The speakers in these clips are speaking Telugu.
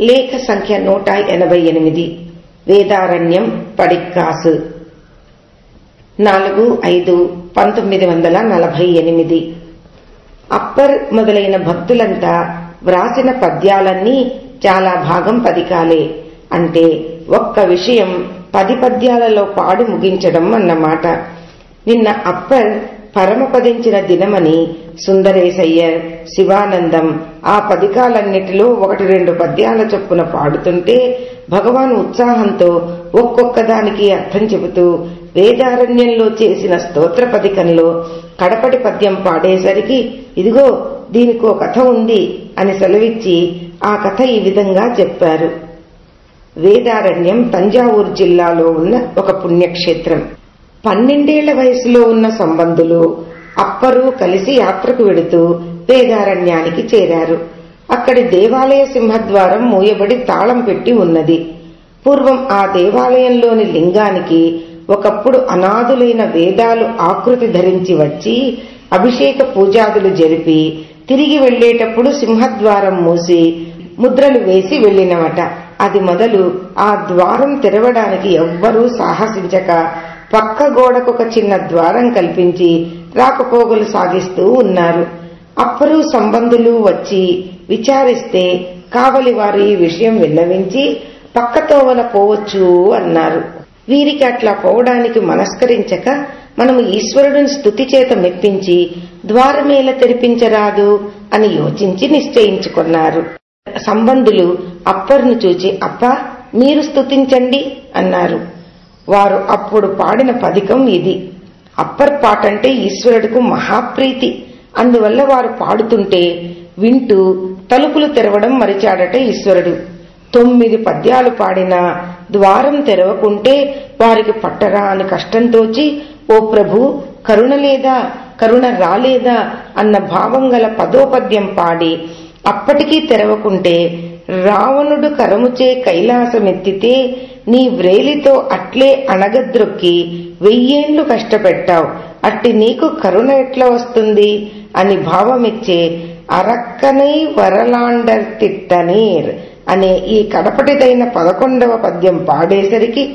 లేఖ సంఖ్య నూట ఎనభై ఎనిమిది. వేదారణ్యం పడిక్కాసు. నాలుగు ఐదు పంతొమ్మిది వందల నలభై ఎనిమిది. అప్పర్ మొదలైన భక్తులంతా వ్రాసిన పద్యాలన్నీ చాలా భాగం పదికాలే. అంటే ఒక్క విషయం పది పద్యాలలో పాడు ముగించడం అన్నమాట. నిన్న అప్పర్ పరమపదించిన దినమని సుందరేశయ్యర్ శివానందం ఆ పదికాలన్నిటిలో ఒకటి రెండు పద్యాల చొప్పున పాడుతుంటే భగవాన్ ఉత్సాహంతో ఒక్కొక్క దానికి అర్థం చెబుతూ వేదారణ్యంలో చేసిన స్తోత్ర పదికంలో కడపటి పద్యం పాడేసరికి ఇదిగో దీనికో కథ ఉంది అని సెలవిచ్చి ఆ కథ ఈ విధంగా చెప్పారు. వేదారణ్యం తంజావూరు జిల్లాలో ఉన్న ఒక పుణ్యక్షేత్రం. పన్నెండేళ్ళ వయసులో ఉన్న సంబంధులు అప్పరు కలిసి యాత్రకు వెడుతూ వేదారణ్యానికి చేరారు. అక్కడి దేవాలయ సింహద్వారం మూయబడి తాళం పెట్టి ఉన్నది. పూర్వం ఆ దేవాలయంలోని లింగానికి ఒకప్పుడు అనాథులైన వేదాలు ఆకృతి ధరించి వచ్చి అభిషేక పూజాదులు జరిపి తిరిగి వెళ్ళేటప్పుడు సింహద్వారం మూసి ముద్రలు వేసి వెళ్ళినవట అది మొదలు ఆ ద్వారం తెరవడానికి ఎవ్వరూ సాహసించక పక్క గోడకొక చిన్న ద్వారం కల్పించి రాకపోగలు సాగిస్తూ ఉన్నారు. అప్పరు సంబంధులు వచ్చి విచారిస్తే కావలి వారి విషయం విన్నవించి పక్కతోవల పోవచ్చు అన్నారు. వీరికి అట్లా పోవడానికి మనస్కరించక మనము ఈశ్వరుడిని స్థుతి చేత మెప్పించి ద్వారమేల తెరిపించరాదు అని యోచించి నిశ్చయించుకున్నారు. సంబంధులు అప్పర్ను చూచి అప్ప మీరు స్థుతించండి అన్నారు. వారు అప్పుడు పాడిన పదికం ఇది. అప్పర్ పాట అంటే ఈశ్వరుడికు మహాప్రీతి. అందువల్ల వారు పాడుతుంటే వింటూ తలుపులు తెరవడం మరిచాడట ఈశ్వరుడు. తొమ్మిది పద్యాలు పాడినా ద్వారం తెరవకుంటే వారికి పట్టరా అని కష్టంతోచి ఓ ప్రభు కరుణ లేదా? కరుణ రాలేదా? అన్న భావం గల పదోపద్యం పాడి అప్పటికీ తెరవకుంటే రావణుడు కరముచే కైలాసమెత్తితే నీ వ్రేలితో అట్లే అణగద్రొక్కి వెయ్యేండ్లు కష్టపెట్టావు. అట్టి నీకు కరుణ ఎట్లా వస్తుంది? అని భావమిచ్చే అరక్కనై వరలాండర్ తిట్టనీర్ అనే ఈ కడపటిదైన పదకొండవ పద్యం పాడేసరికి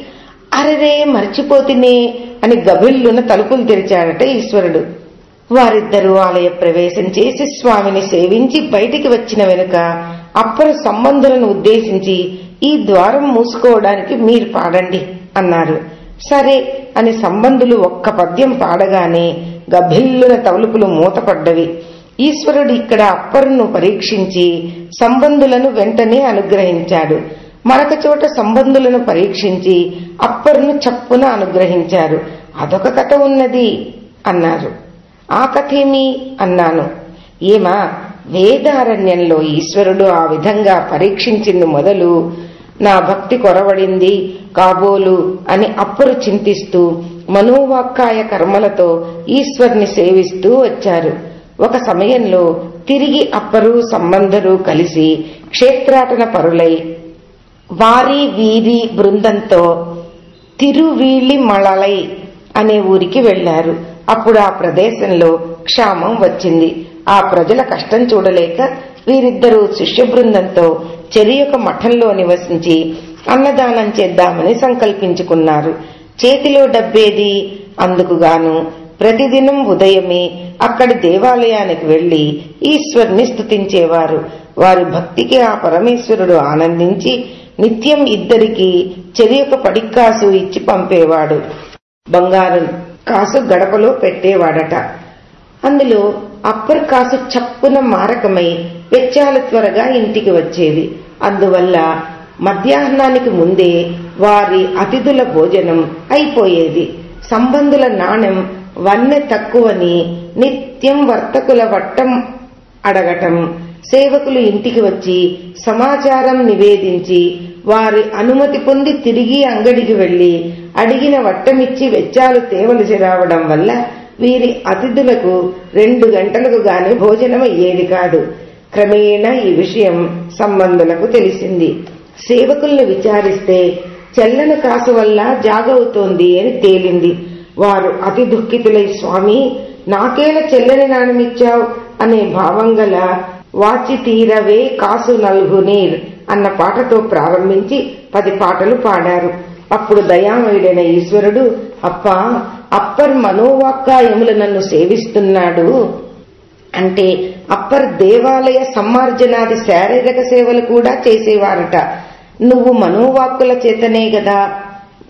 అరరే మర్చిపోతినే అని గభిల్లున తలుపులు తెరిచాడట ఈశ్వరుడు. వారిద్దరూ ఆలయ ప్రవేశం చేసి స్వామిని సేవించి బయటికి వచ్చిన వెనుక అప్పర సంబంధులను ఉద్దేశించి ఈ ద్వారం మూసుకోవడానికి మీరు పాడండి అన్నారు. సరే అని సంబంధులు ఒక్క పద్యం పాడగానే గభిల్లున తలుపులు మూతపడ్డవి. ఈశ్వరుడు ఇక్కడ అప్పరును పరీక్షించి సంబంధులను వెంటనే అనుగ్రహించాడు. మరొక చోట సంబంధులను పరీక్షించి అప్పరును చప్పున అనుగ్రహించారు. అదొక కథ ఉన్నది అన్నారు. ఆ కథేమి అన్నాను. ఏమా వేదారణ్యంలో ఈశ్వరుడు ఆ విధంగా పరీక్షించింది మొదలు నా భక్తి కొరవడింది కాబోలు అని అప్పుడు చింతిస్తూ మనోవాక్కాయ కర్మలతో ఈశ్వర్ని సేవిస్తూ వచ్చారు. ఒక సమయంలో తిరిగి అప్పరు సంబంధరు కలిసి క్షేత్రాటన పరులై వారి వీరి బృందంతో తిరువీళి మళలై అనే ఊరికి వెళ్ళారు అప్పుడు ఆ ప్రదేశంలో క్షామం వచ్చింది. ఆ ప్రజల కష్టం చూడలేక వీరిద్దరూ శిష్య బృందంతో చెరియొక మఠంలో నివసించి అన్నదానం చేద్దామని సంకల్పించుకున్నారు. చేతిలో డబ్బేది అందుకుగాను ప్రతిదినం ఉదయమే అక్కడి దేవాలయానికి వెళ్ళి ఈశ్వర్ని స్తుతించేవారు. వారి భక్తికి ఆ పరమేశ్వరుడు ఆనందించి నిత్యం ఇద్దరికి చెరియొక పడిక్కాసు ఇచ్చి పంపేవాడు. బంగారం కాసు గడపలో పెట్టేవాడట. అందులో అప్పర్ కాసు చప్పున మారకమై వెచ్చాల త్వరగా ఇంటికి వచ్చేది. అందువల్ల మధ్యాహ్నానికి ముందే వారి అతిథుల భోజనం అయిపోయేది. సంబంధుల నాణెం వన్నె తక్కువని నిత్యం వర్తకుల వట్టం అడగటం. సేవకులు ఇంటికి వచ్చి సమాచారం నివేదించి వారి అనుమతి పొంది తిరిగి అంగడికి వెళ్ళి అడిగిన వట్టమిచ్చి వెచ్చాలు తేవలసి రావడం వల్ల వీరి అతిథులకు రెండు గంటలకు గాని భోజనం అయ్యేది కాదు. క్రమేణా ఈ విషయం సంబంధులకు తెలిసింది. సేవకుల్ని విచారిస్తే చెల్లని కాసు వల్ల జాగవుతోంది అని తేలింది. వారు అతి దుఃఖితులై స్వామి! నాకేల చెల్లని నాణమిచ్చావు అనే భావం గల వాచి తీరవే కాసు నల్గునీర్ అన్న పాటతో ప్రారంభించి పది పాటలు పాడారు. అప్పుడు దయామయుడైన ఈశ్వరుడు అప్ప! అప్పర్ మనోవాక్కాయములు నన్ను సేవిస్తున్నాడు. అంటే అప్పర్ దేవాలయ సమ్మార్జనాది శారీరక సేవలు కూడా చేసేవారట. నువ్వు మనోవాక్కుల చేతనే గదా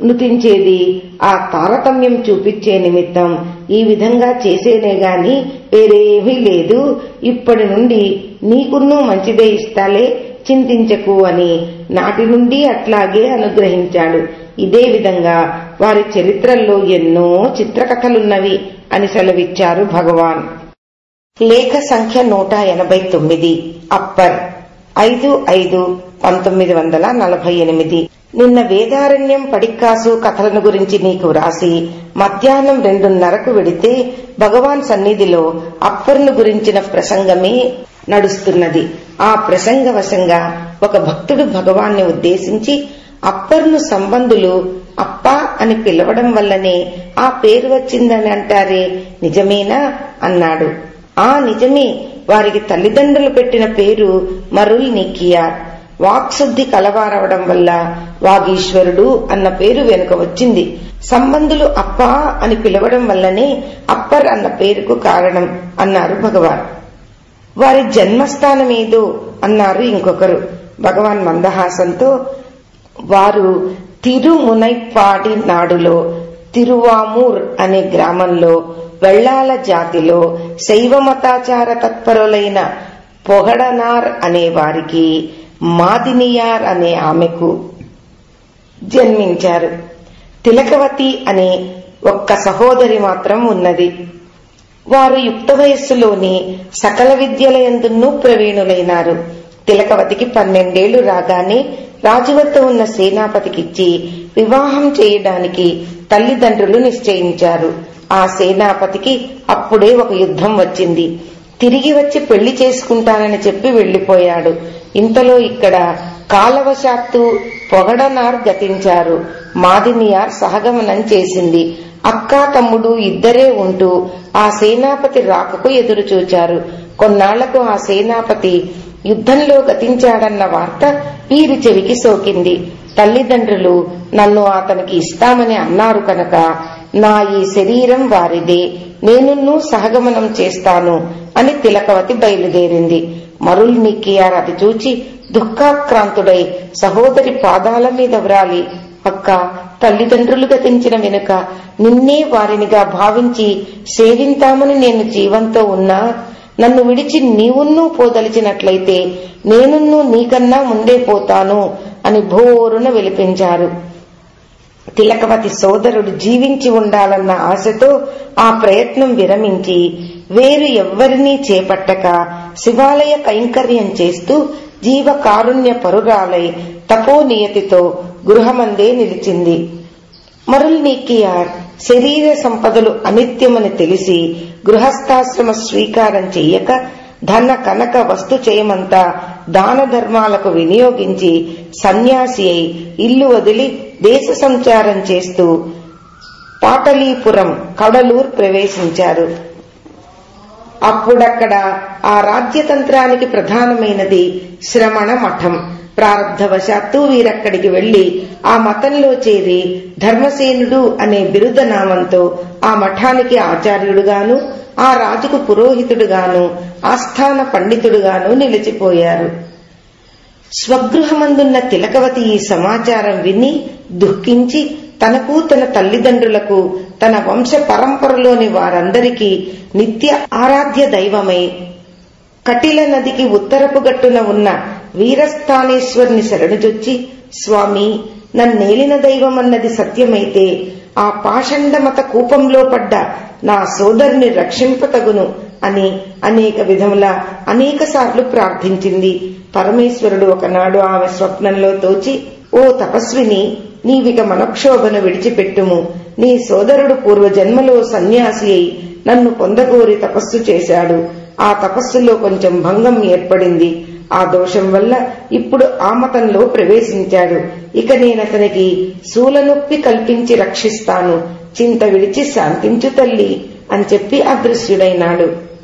నృతించేది ఆ తారతమ్యం చూపించే నిమిత్తం ఈ విధంగా చేసేనే గాని వేరేమీ లేదు. ఇప్పటి నుండి నీకున్నూ మంచిదే ఇస్తాలే చింతించకు అని నాటి నుండి అట్లాగే అనుగ్రహించాడు. ఇదే విధంగా వారి చరిత్రల్లో ఎన్నో చిత్రకథలున్నవి అని సెలవిచ్చారు భగవాన్. లేఖ సంఖ్య నూట ఎనభై తొమ్మిది అప్పర్. ఐదు ఐదు పంతొమ్మిది వందల నలభై ఎనిమిది. నిన్న వేదారణ్యం పడిక్కాసు కథలను గురించి నీకు వ్రాసి మధ్యాహ్నం రెండున్నరకు వెడితే భగవాన్ సన్నిధిలో అప్పర్ను గురించిన ప్రసంగమే నడుస్తున్నది. ఆ ప్రసంగవశంగా ఒక భక్తుడు భగవాన్ని ఉద్దేశించి అప్పర్ను సంబంధులు అప్ప అని పిలవడం వల్లనే ఆ పేరు వచ్చిందని అంటారే నిజమేనా? అన్నాడు. ఆ నిజమే వారికి తల్లిదండ్రులు పెట్టిన పేరు మరుల్ నికియార్ వాక్శుద్ధి కలవారవడం వల్ల వాగీశ్వరుడు అన్న పేరు వెనుక వచ్చింది. సంబంధులు అప్ప అని పిలవడం వల్లనే అప్పర్ అన్న పేరుకు కారణం అన్నారు భగవాన్. వారి జన్మస్థానమేదో అన్నారు ఇంకొకరు. భగవాన్ మందహాసంతో వారు తిరుమునైపాడి నాడులో తిరువామూర్ అనే గ్రామంలో వెళ్ళాల జాతిలో శైవమతాచార తత్పరులైన పొగడనార్ అనే వారికి మాదినియార్ అనే ఆమెకు జన్మించారు. తిలకవతి అనే ఒక్క సహోదరి మాత్రం ఉన్నది. వారు యుక్త వయస్సులోని సకల విద్యల ప్రవీణులైనారు. తిలకవతికి పన్నెండేళ్ళు రాగానే రాజు వద్ద ఉన్న సేనాపతికిచ్చి వివాహం చేయడానికి తల్లిదండ్రులు నిశ్చయించారు. ఆ సేనాపతికి అప్పుడే ఒక యుద్ధం వచ్చింది. తిరిగి వచ్చి పెళ్ళి చేసుకుంటానని చెప్పి వెళ్ళిపోయాడు ఇంతలో ఇక్కడ కాలవశాత్తు పొగడనార్ గతించారు. మాదినియార్ సహగమనం చేసింది. అక్కా తమ్ముడు ఇద్దరే ఉంటూ ఆ సేనాపతి రాకకు ఎదురుచూచారు. కొన్నాళ్ళకు ఆ సేనాపతి యుద్ధంలో గతించాడన్న వార్త వీరి చెవికి సోకింది. తల్లిదండ్రులు నన్ను అతనికి ఇస్తామని అన్నారు కనుక నా ఈ శరీరం వారిదే నేనున్ను సహగమనం చేస్తాను అని తిలకవతి బయలుదేరింది. మరుల్ నిక్కియార్ అది చూచి దుఃఖాక్రాంతుడై సహోదరి పాదాల మీద వ్రాలి. అక్క తల్లిదండ్రులు గతించిన వెనుక నిన్నే వారినిగా భావించి సేవింతామని నేను జీవంతో ఉన్నా. నన్ను విడిచి నీవున్నూ పోదలిచినట్లయితే నేనున్నూ నీకన్నా ముందే పోతాను అని భోరున వెలిపించారు. తిలకవతి సోదరుడు జీవించి ఉండాలన్న ఆశతో ఆ ప్రయత్నం విరమించి వేరు ఎవ్వరినీ చేపట్టక శివాలయ కైంకర్యం చేస్తూ జీవ కారుణ్య పరురాలై తపోనియతితో గృహమందే నిలిచింది. మరుల్ నీకియార్ శరీర సంపదలు అనిత్యమని తెలిసి గృహస్థాశ్రమ స్వీకారం చెయ్యక ధన కనక వస్తు చేయమంతా దాన ధర్మాలకు వినియోగించి సన్యాసి అయి ఇల్లు వదిలి దేశ సంచారం చేస్తూ పాటలీపురం కడలూర్ ప్రవేశించారు. అప్పుడక్కడ ఆ రాజ్యతంత్రానికి ప్రధానమైనది శ్రమణ మఠం. ప్రారంధవశాత్తు వీరక్కడికి వెళ్ళి ఆ మతంలో చేరి ధర్మసేనుడు అనే బిరుద నామంతో ఆ మఠానికి ఆచార్యుడుగాను ఆ రాజుకు పురోహితుడుగాను ఆస్థాన పండితుడుగాను నిలిచిపోయారు. స్వగృహమందున్న తిలకవతి ఈ సమాచారం విని దుఃఖించి తనకు తన తల్లిదండ్రులకు తన వంశ పరంపరలోని వారందరికీ నిత్య ఆరాధ్య దైవమై కటిల నదికి ఉత్తరపు గట్టున ఉన్న వీరస్థానేశ్వరుని శరణుజొచ్చి స్వామి నన్నేలిన దైవమన్నది సత్యమైతే ఆ పాషండమత కూపంలో పడ్డ నా సోదరుని రక్షింపతగును అని అనేక విధముల అనేక సార్లు ప్రార్థించింది. పరమేశ్వరుడు ఒకనాడు ఆమె స్వప్నంలో తోచి ఓ తపస్విని నీవిక మనక్షోభను విడిచిపెట్టుము. నీ సోదరుడు పూర్వజన్మలో సన్యాసి అయి నన్ను పొందగోరి తపస్సు చేశాడు. ఆ తపస్సులో కొంచెం భంగం ఏర్పడింది. ఆ దోషం వల్ల ఇప్పుడు ఆ మతంలో ప్రవేశించాడు. ఇక నేనతనికి శూలనొప్పి కల్పించి రక్షిస్తాను. చింత విడిచి శాంతించు తల్లి అని చెప్పి అదృశ్యుడైనాడు.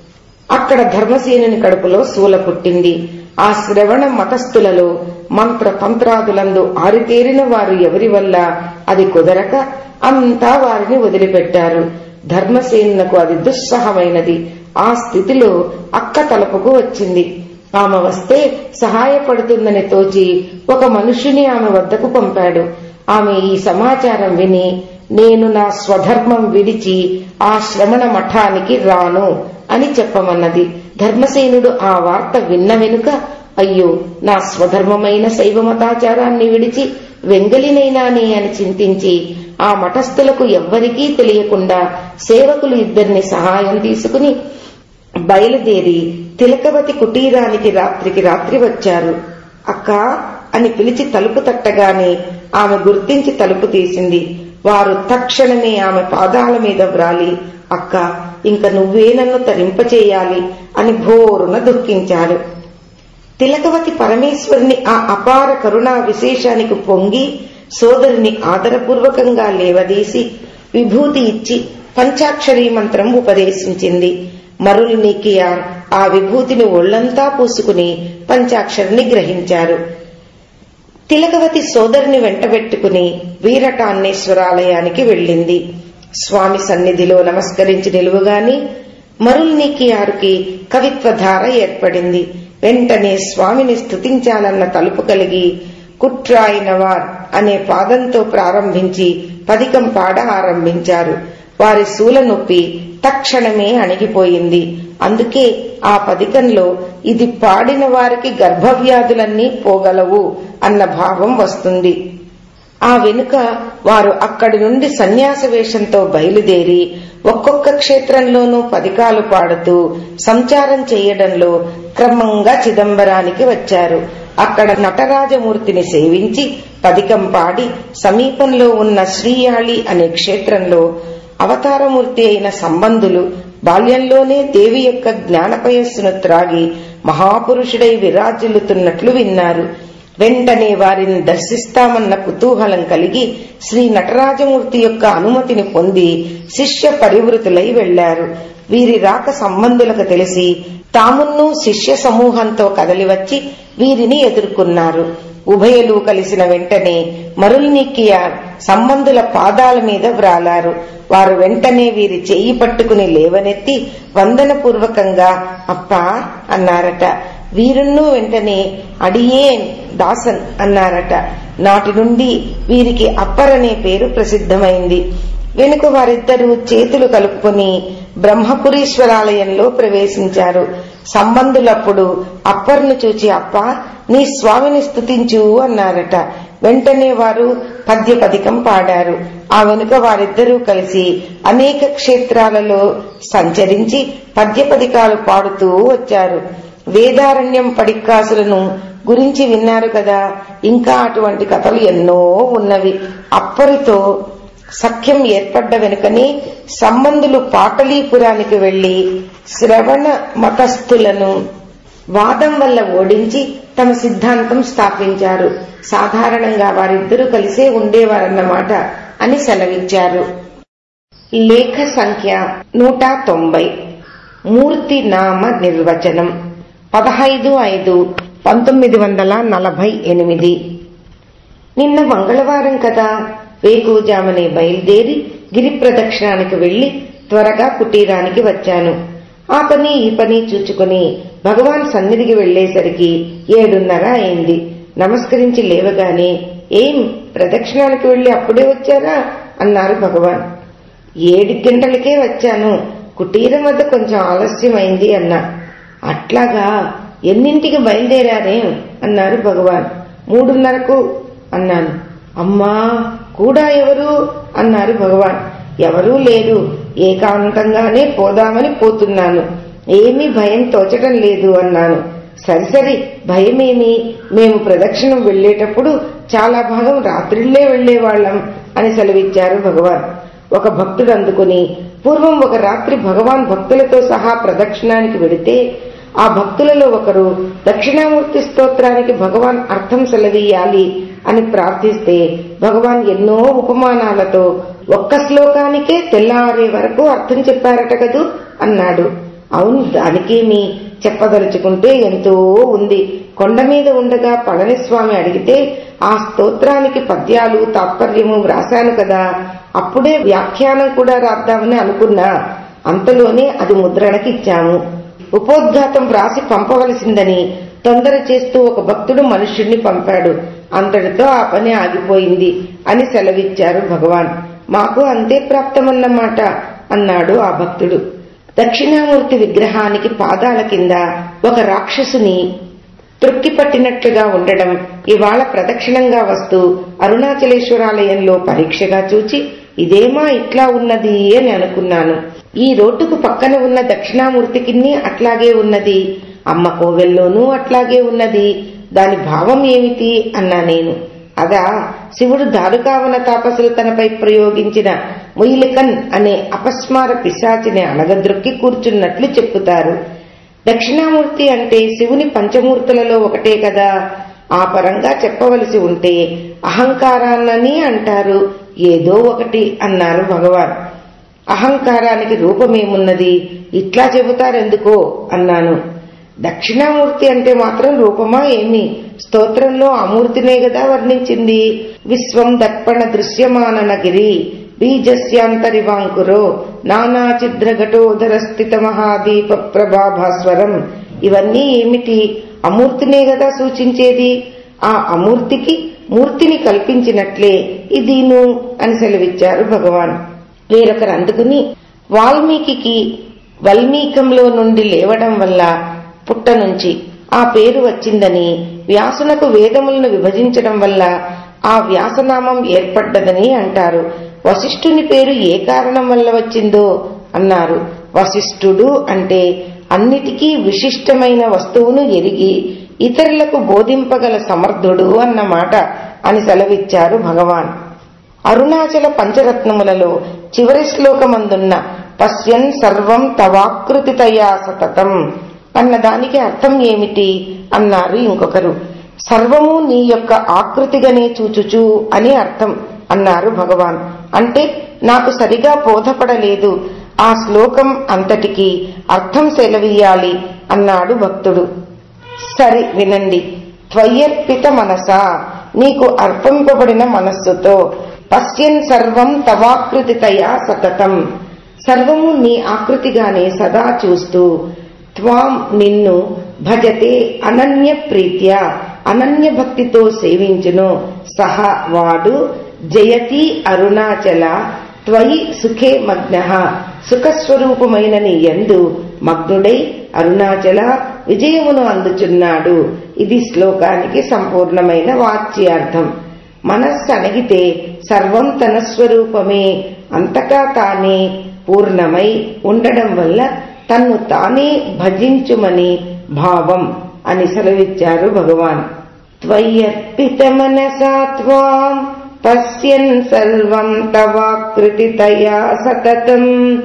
అక్కడ ధర్మసేనుని కడుపులో శూల పుట్టింది. ఆ శ్రవణ మతస్థులలో మంత్ర తంత్రాదులందు ఆరితేరిన వారు ఎవరి వల్ల అది కుదరక అంతా వారిని వదిలిపెట్టారు. ధర్మసేనునకు అది దుస్సహమైనది. ఆ స్థితిలో అక్క తలపుకు వచ్చింది. ఆమె వస్తే సహాయపడుతుందని తోచి ఒక మనుష్యుని ఆమె వద్దకు పంపాడు. ఆమె ఈ సమాచారం విని నేను నా స్వధర్మం విడిచి ఆ శ్రమణ మఠానికి రాను అని చెప్పమన్నది. ధర్మసేనుడు ఆ వార్త విన్న వెనుక అయ్యో నా స్వధర్మమైన శైవ మతాచారాన్ని విడిచి వెంగలినైనానే అని చింతించి ఆ మఠస్థులకు ఎవ్వరికీ తెలియకుండా సేవకులు ఇద్దరిని సహాయం తీసుకుని బయలుదేరి తిలకవతి కుటీరానికి రాత్రికి రాత్రి వచ్చారు. అక్క అని పిలిచి తలుపు తట్టగానే ఆమె గుర్తించి తలుపు తీసింది. వారు తక్షణమే ఆమె పాదాల మీద వ్రాలి అక్క ఇంక నువ్వే నన్ను తరింపచేయాలి అని భోరున దుఃఖించాడు. తిలకవతి పరమేశ్వరుని ఆ అపార కరుణా విశేషానికి పొంగి సోదరుని ఆదరపూర్వకంగా లేవదీసి విభూతి ఇచ్చి పంచాక్షరీ మంత్రం ఉపదేశించింది. మరులు నీకియా ఆ విభూతిని ఒళ్ళంతా పూసుకుని పంచాక్షరిని గ్రహించారు. తిలకవతి సోదరుని వెంటబెట్టుకుని వీరటాన్నేశ్వరాలయానికి వెళ్ళింది. స్వామి సన్నిధిలో నమస్కరించి నిలువుగాని మరుల్నీకియారుకి కవిత్వధార ఏర్పడింది. వెంటనే స్వామిని స్తుతించాలన్న తలుపు కలిగి కుట్రాయినవార్ అనే పాదంతో ప్రారంభించి పదికం పాడ ఆరంభించారు. వారి శూల నొప్పి తక్షణమే అణిగిపోయింది. అందుకే ఆ పదికంలో ఇది పాడిన వారికి గర్భవ్యాధులన్నీ పోగలవు అన్న భావం వస్తుంది. ఆ వెనుక వారు అక్కడి నుండి సన్యాస వేషంతో బయలుదేరి ఒక్కొక్క క్షేత్రంలోనూ పదికాలు పాడుతూ సంచారం చేయడంలో క్రమంగా చిదంబరానికి వచ్చారు. అక్కడ నటరాజమూర్తిని సేవించి పదికం పాడి సమీపంలో ఉన్న శ్రీయాళి అనే క్షేత్రంలో అవతారమూర్తి అయిన సంబంధులు బాల్యంలోనే దేవి యొక్క జ్ఞానపయస్సును త్రాగి మహాపురుషుడై విరాజిల్లుతున్నట్లు విన్నారు. వెంటనే వారిని దర్శిస్తామన్న కుతూహలం కలిగి శ్రీ నటరాజమూర్తి యొక్క అనుమతిని పొంది శిష్య పరివృతులై వెళ్ళారు వీరి రాక సంబంధులకు తెలిసి తామున్నూ శిష్య సమూహంతో కదలివచ్చి వీరిని ఎదుర్కొన్నారు. ఉభయలు కలిసిన వెంటనే మరుల్నిక్కియార్ సంబంధుల పాదాల మీద వ్రాలారు. వారు వెంటనే వీరి చెయ్యి పట్టుకుని లేవనెత్తి వందనపూర్వకంగా అప్పా అన్నారట. వీరున్నూ వెంటనే అడియేన్ దాసన్ అన్నారట. నాటి నుండి వీరికి అప్పరనే పేరు ప్రసిద్ధమైంది. వెనుక వారిద్దరూ చేతులు కలుపుకొని బ్రహ్మపురీశ్వరాలయంలో ప్రవేశించారు. సంబంధులప్పుడు అప్పర్ను చూచి అప్ప నీ స్వామిని స్తుతించు అన్నారట. వెంటనే వారు పద్య పదికం పాడారు. ఆ వెనుక వారిద్దరూ కలిసి అనేక క్షేత్రాలలో సంచరించి పద్య పదికాలు పాడుతూ వచ్చారు. వేదారణ్యం పడిక్కాసులను గురించి విన్నారు కదా. ఇంకా అటువంటి కథలు ఎన్నో ఉన్నవి. అప్పరితో సఖ్యం ఏర్పడ్డ వెనుకనే సంబంధులు పాటలీపురానికి వెళ్ళి శ్రవణ మతస్థులను వాదం వల్ల ఓడించి తమ సిద్ధాంతం స్థాపించారు. సాధారణంగా వారిద్దరూ కలిసే ఉండేవారన్నమాట అని సెలవిచ్చారు. లేఖ సంఖ్య నూట తొంభై. మూర్తి నామ నిర్వచనం. పదహైదు ఐదు పంతొమ్మిది వందల నలభై ఎనిమిది. నిన్న మంగళవారం కదా వేకువజామనే బయలుదేరి గిరి ప్రదక్షిణానికి వెళ్ళి త్వరగా కుటీరానికి వచ్చాను. ఆ పని ఈ పని చూచుకుని భగవాన్ సన్నిధికి వెళ్ళేసరికి ఏడున్నర అయింది. నమస్కరించి లేవగానే ఏం ప్రదక్షిణానికి వెళ్ళి అప్పుడే వచ్చారా? అన్నారు భగవాన్. ఏడు గంటలకే వచ్చాను. కుటీరం వద్ద కొంచెం ఆలస్యమైంది అన్నా. అట్లాగా? ఎన్నింటికి బయలుదేరారేం? అన్నారు భగవాన్. మూడున్నరకు అన్నాను. అమ్మా కూడా ఎవరు? అన్నారు భగవాన్. ఎవరూ లేరు. ఏకాంతంగానే పోదామని పోతున్నాను. ఏమీ భయం తోచటం లేదు అన్నాను. సరిసరి భయమేమి? మేము ప్రదక్షిణం వెళ్ళేటప్పుడు చాలా భాగం రాత్రిళ్ళే వెళ్ళేవాళ్ళం అని సెలవిచ్చారు భగవాన్. ఒక భక్తుడు అందుకుని పూర్వం ఒక రాత్రి భగవాన్ భక్తులతో సహా ప్రదక్షిణానికి వెడితే ఆ భక్తులలో ఒకరు దక్షిణామూర్తి స్తోత్రానికి భగవాన్ అర్థం సెలవీయాలి అని ప్రార్థిస్తే భగవాన్ ఎన్నో ఉపమానాలతో ఒక్క శ్లోకానికే తెల్లారే వరకు అర్థం చెప్పారట కదూ అన్నాడు. అవును దానికేమి చెప్పదలుచుకుంటే ఎంతో ఉంది. కొండ మీద ఉండగా పళనిస్వామి అడిగితే ఆ స్తోత్రానికి పద్యాలు తాత్పర్యము వ్రాశాను కదా అప్పుడే వ్యాఖ్యానం కూడా రాద్దామని అనుకున్నా. అంతలోనే అది ముద్రణకి ఇచ్చాము ఉపోద్ఘాతం రాసి పంపవలసిందని తొందర చేస్తూ ఒక భక్తుడు మనుష్యుణ్ణి పంపాడు. అంతటితో ఆ పని ఆగిపోయింది అని సెలవిచ్చారు భగవాన్. మాకు అంతే ప్రాప్తమన్నమాట అన్నాడు ఆ భక్తుడు. దక్షిణామూర్తి విగ్రహానికి పాదాల కింద ఒక రాక్షసుని తృప్తి పట్టినట్లుగా ఉండడం ఇవాళ ప్రదక్షిణంగా వస్తూ అరుణాచలేశ్వరాలయంలో పరీక్షగా చూచి ఇదేమా ఇట్లా ఉన్నది? అని అనుకున్నాను. ఈ రోడ్డుకు పక్కన ఉన్న దక్షిణామూర్తికి అట్లాగే ఉన్నది. అమ్మ కోవెల్లోనూ అట్లాగే ఉన్నది. దాని భావం ఏమిటి? అన్నా నేను. అదా శివుడు దారుకావన తాపసులు తనపై ప్రయోగించిన ముయిలికన్ అనే అపస్మార పిశాచిని అణగద్రొక్కి కూర్చున్నట్లు చెప్పుతారు. దక్షిణామూర్తి అంటే శివుని పంచమూర్తులలో ఒకటే కదా. ఆ పరంగా చెప్పవలసి ఉంటే అహంకారాన్నని అంటారు. ఏదో ఒకటి అన్నారు భగవాన్. అహంకారానికి రూపమేమున్నది? ఇట్లా చెబుతారెందుకో? అన్నాను. దక్షిణామూర్తి అంటే మాత్రం రూపమా ఏమి? స్తోత్రంలో అమూర్తినే గదా వర్ణించింది. విశ్వం దర్పణ దృశ్యమానన గిరి బీజస్యాంతరివాంకురో నానా చిద్రఘటోధర స్థిత మహాదీప ప్రభాభాస్వరం. ఇవన్నీ ఏమిటి? అమూర్తినే గదా సూచించేది? ఆ అమూర్తికి మూర్తిని కల్పించినట్లే. ఇదీను అని సెలవిచ్చారు భగవాన్. వేరొకరు అందుకుని వాల్మీకి వల్మీకంలో నుండి లేవడం వల్ల పుట్ట నుంచి ఆ పేరు వచ్చిందని వ్యాసునకు వేదములను విభజించడం వల్ల ఆ వ్యాసనామం ఏర్పడ్డదని అంటారు. వశిష్ఠుని పేరు ఏ కారణం వల్ల వచ్చిందో అన్నారు. వశిష్ఠుడు అంటే అన్నిటికీ విశిష్టమైన వస్తువును ఎరిగి ఇతరులకు బోధింపగల సమర్థుడు అన్నమాట అని సెలవిచ్చారు భగవాన్. అరుణాచల పంచరత్నములలో చివరి శ్లోకమందున్న పశ్యన్ సర్వం తవాకృతితయా సతతం అన్న దానికి అర్థం ఏమిటి? అన్నారు ఇంకొకరు. సర్వము నీ యొక్క ఆకృతిగానే చూచుచు అని అర్థం అన్నారు భగవాన్. అంటే నాకు సరిగా బోధపడలేదు. ఆ శ్లోకం అంతటికి అర్థం సెలవీయాలి అన్నాడు భక్తుడు. సరి వినండి. త్వయ్యర్పిత మనసా. నీకు అర్పింపబడిన మనస్సుతో పశ్యన్ సర్వం తవాకృతితయా సతతం. సర్వము నీ ఆకృతిగానే సదా చూస్తూ త్వాం నిన్ను భజతే అనన్య ప్రీత్యా అనన్య భక్తితో సేవించును. సహ వాడు జయతి అరుణాచల త్వయి సుఖే మగ్న. సుఖస్వరూపమైన నీ ఎందు మగ్నుడై అరుణాచల విజయమును అందుచున్నాడు. ఇది శ్లోకానికి సంపూర్ణమైన వాచ్యార్థం. మనస్సు అణగితే సర్వం తన స్వరూపమే అంతటా తానే పూర్ణమై ఉండడం వల్ల తన్ను తానే భజించుమని భావం అని సెలవిచ్చారు భగవాన్ త్వయ్యర్పిత మనసా త్వాం పశ్యన్ సర్వం తవాకృతితయా సతతం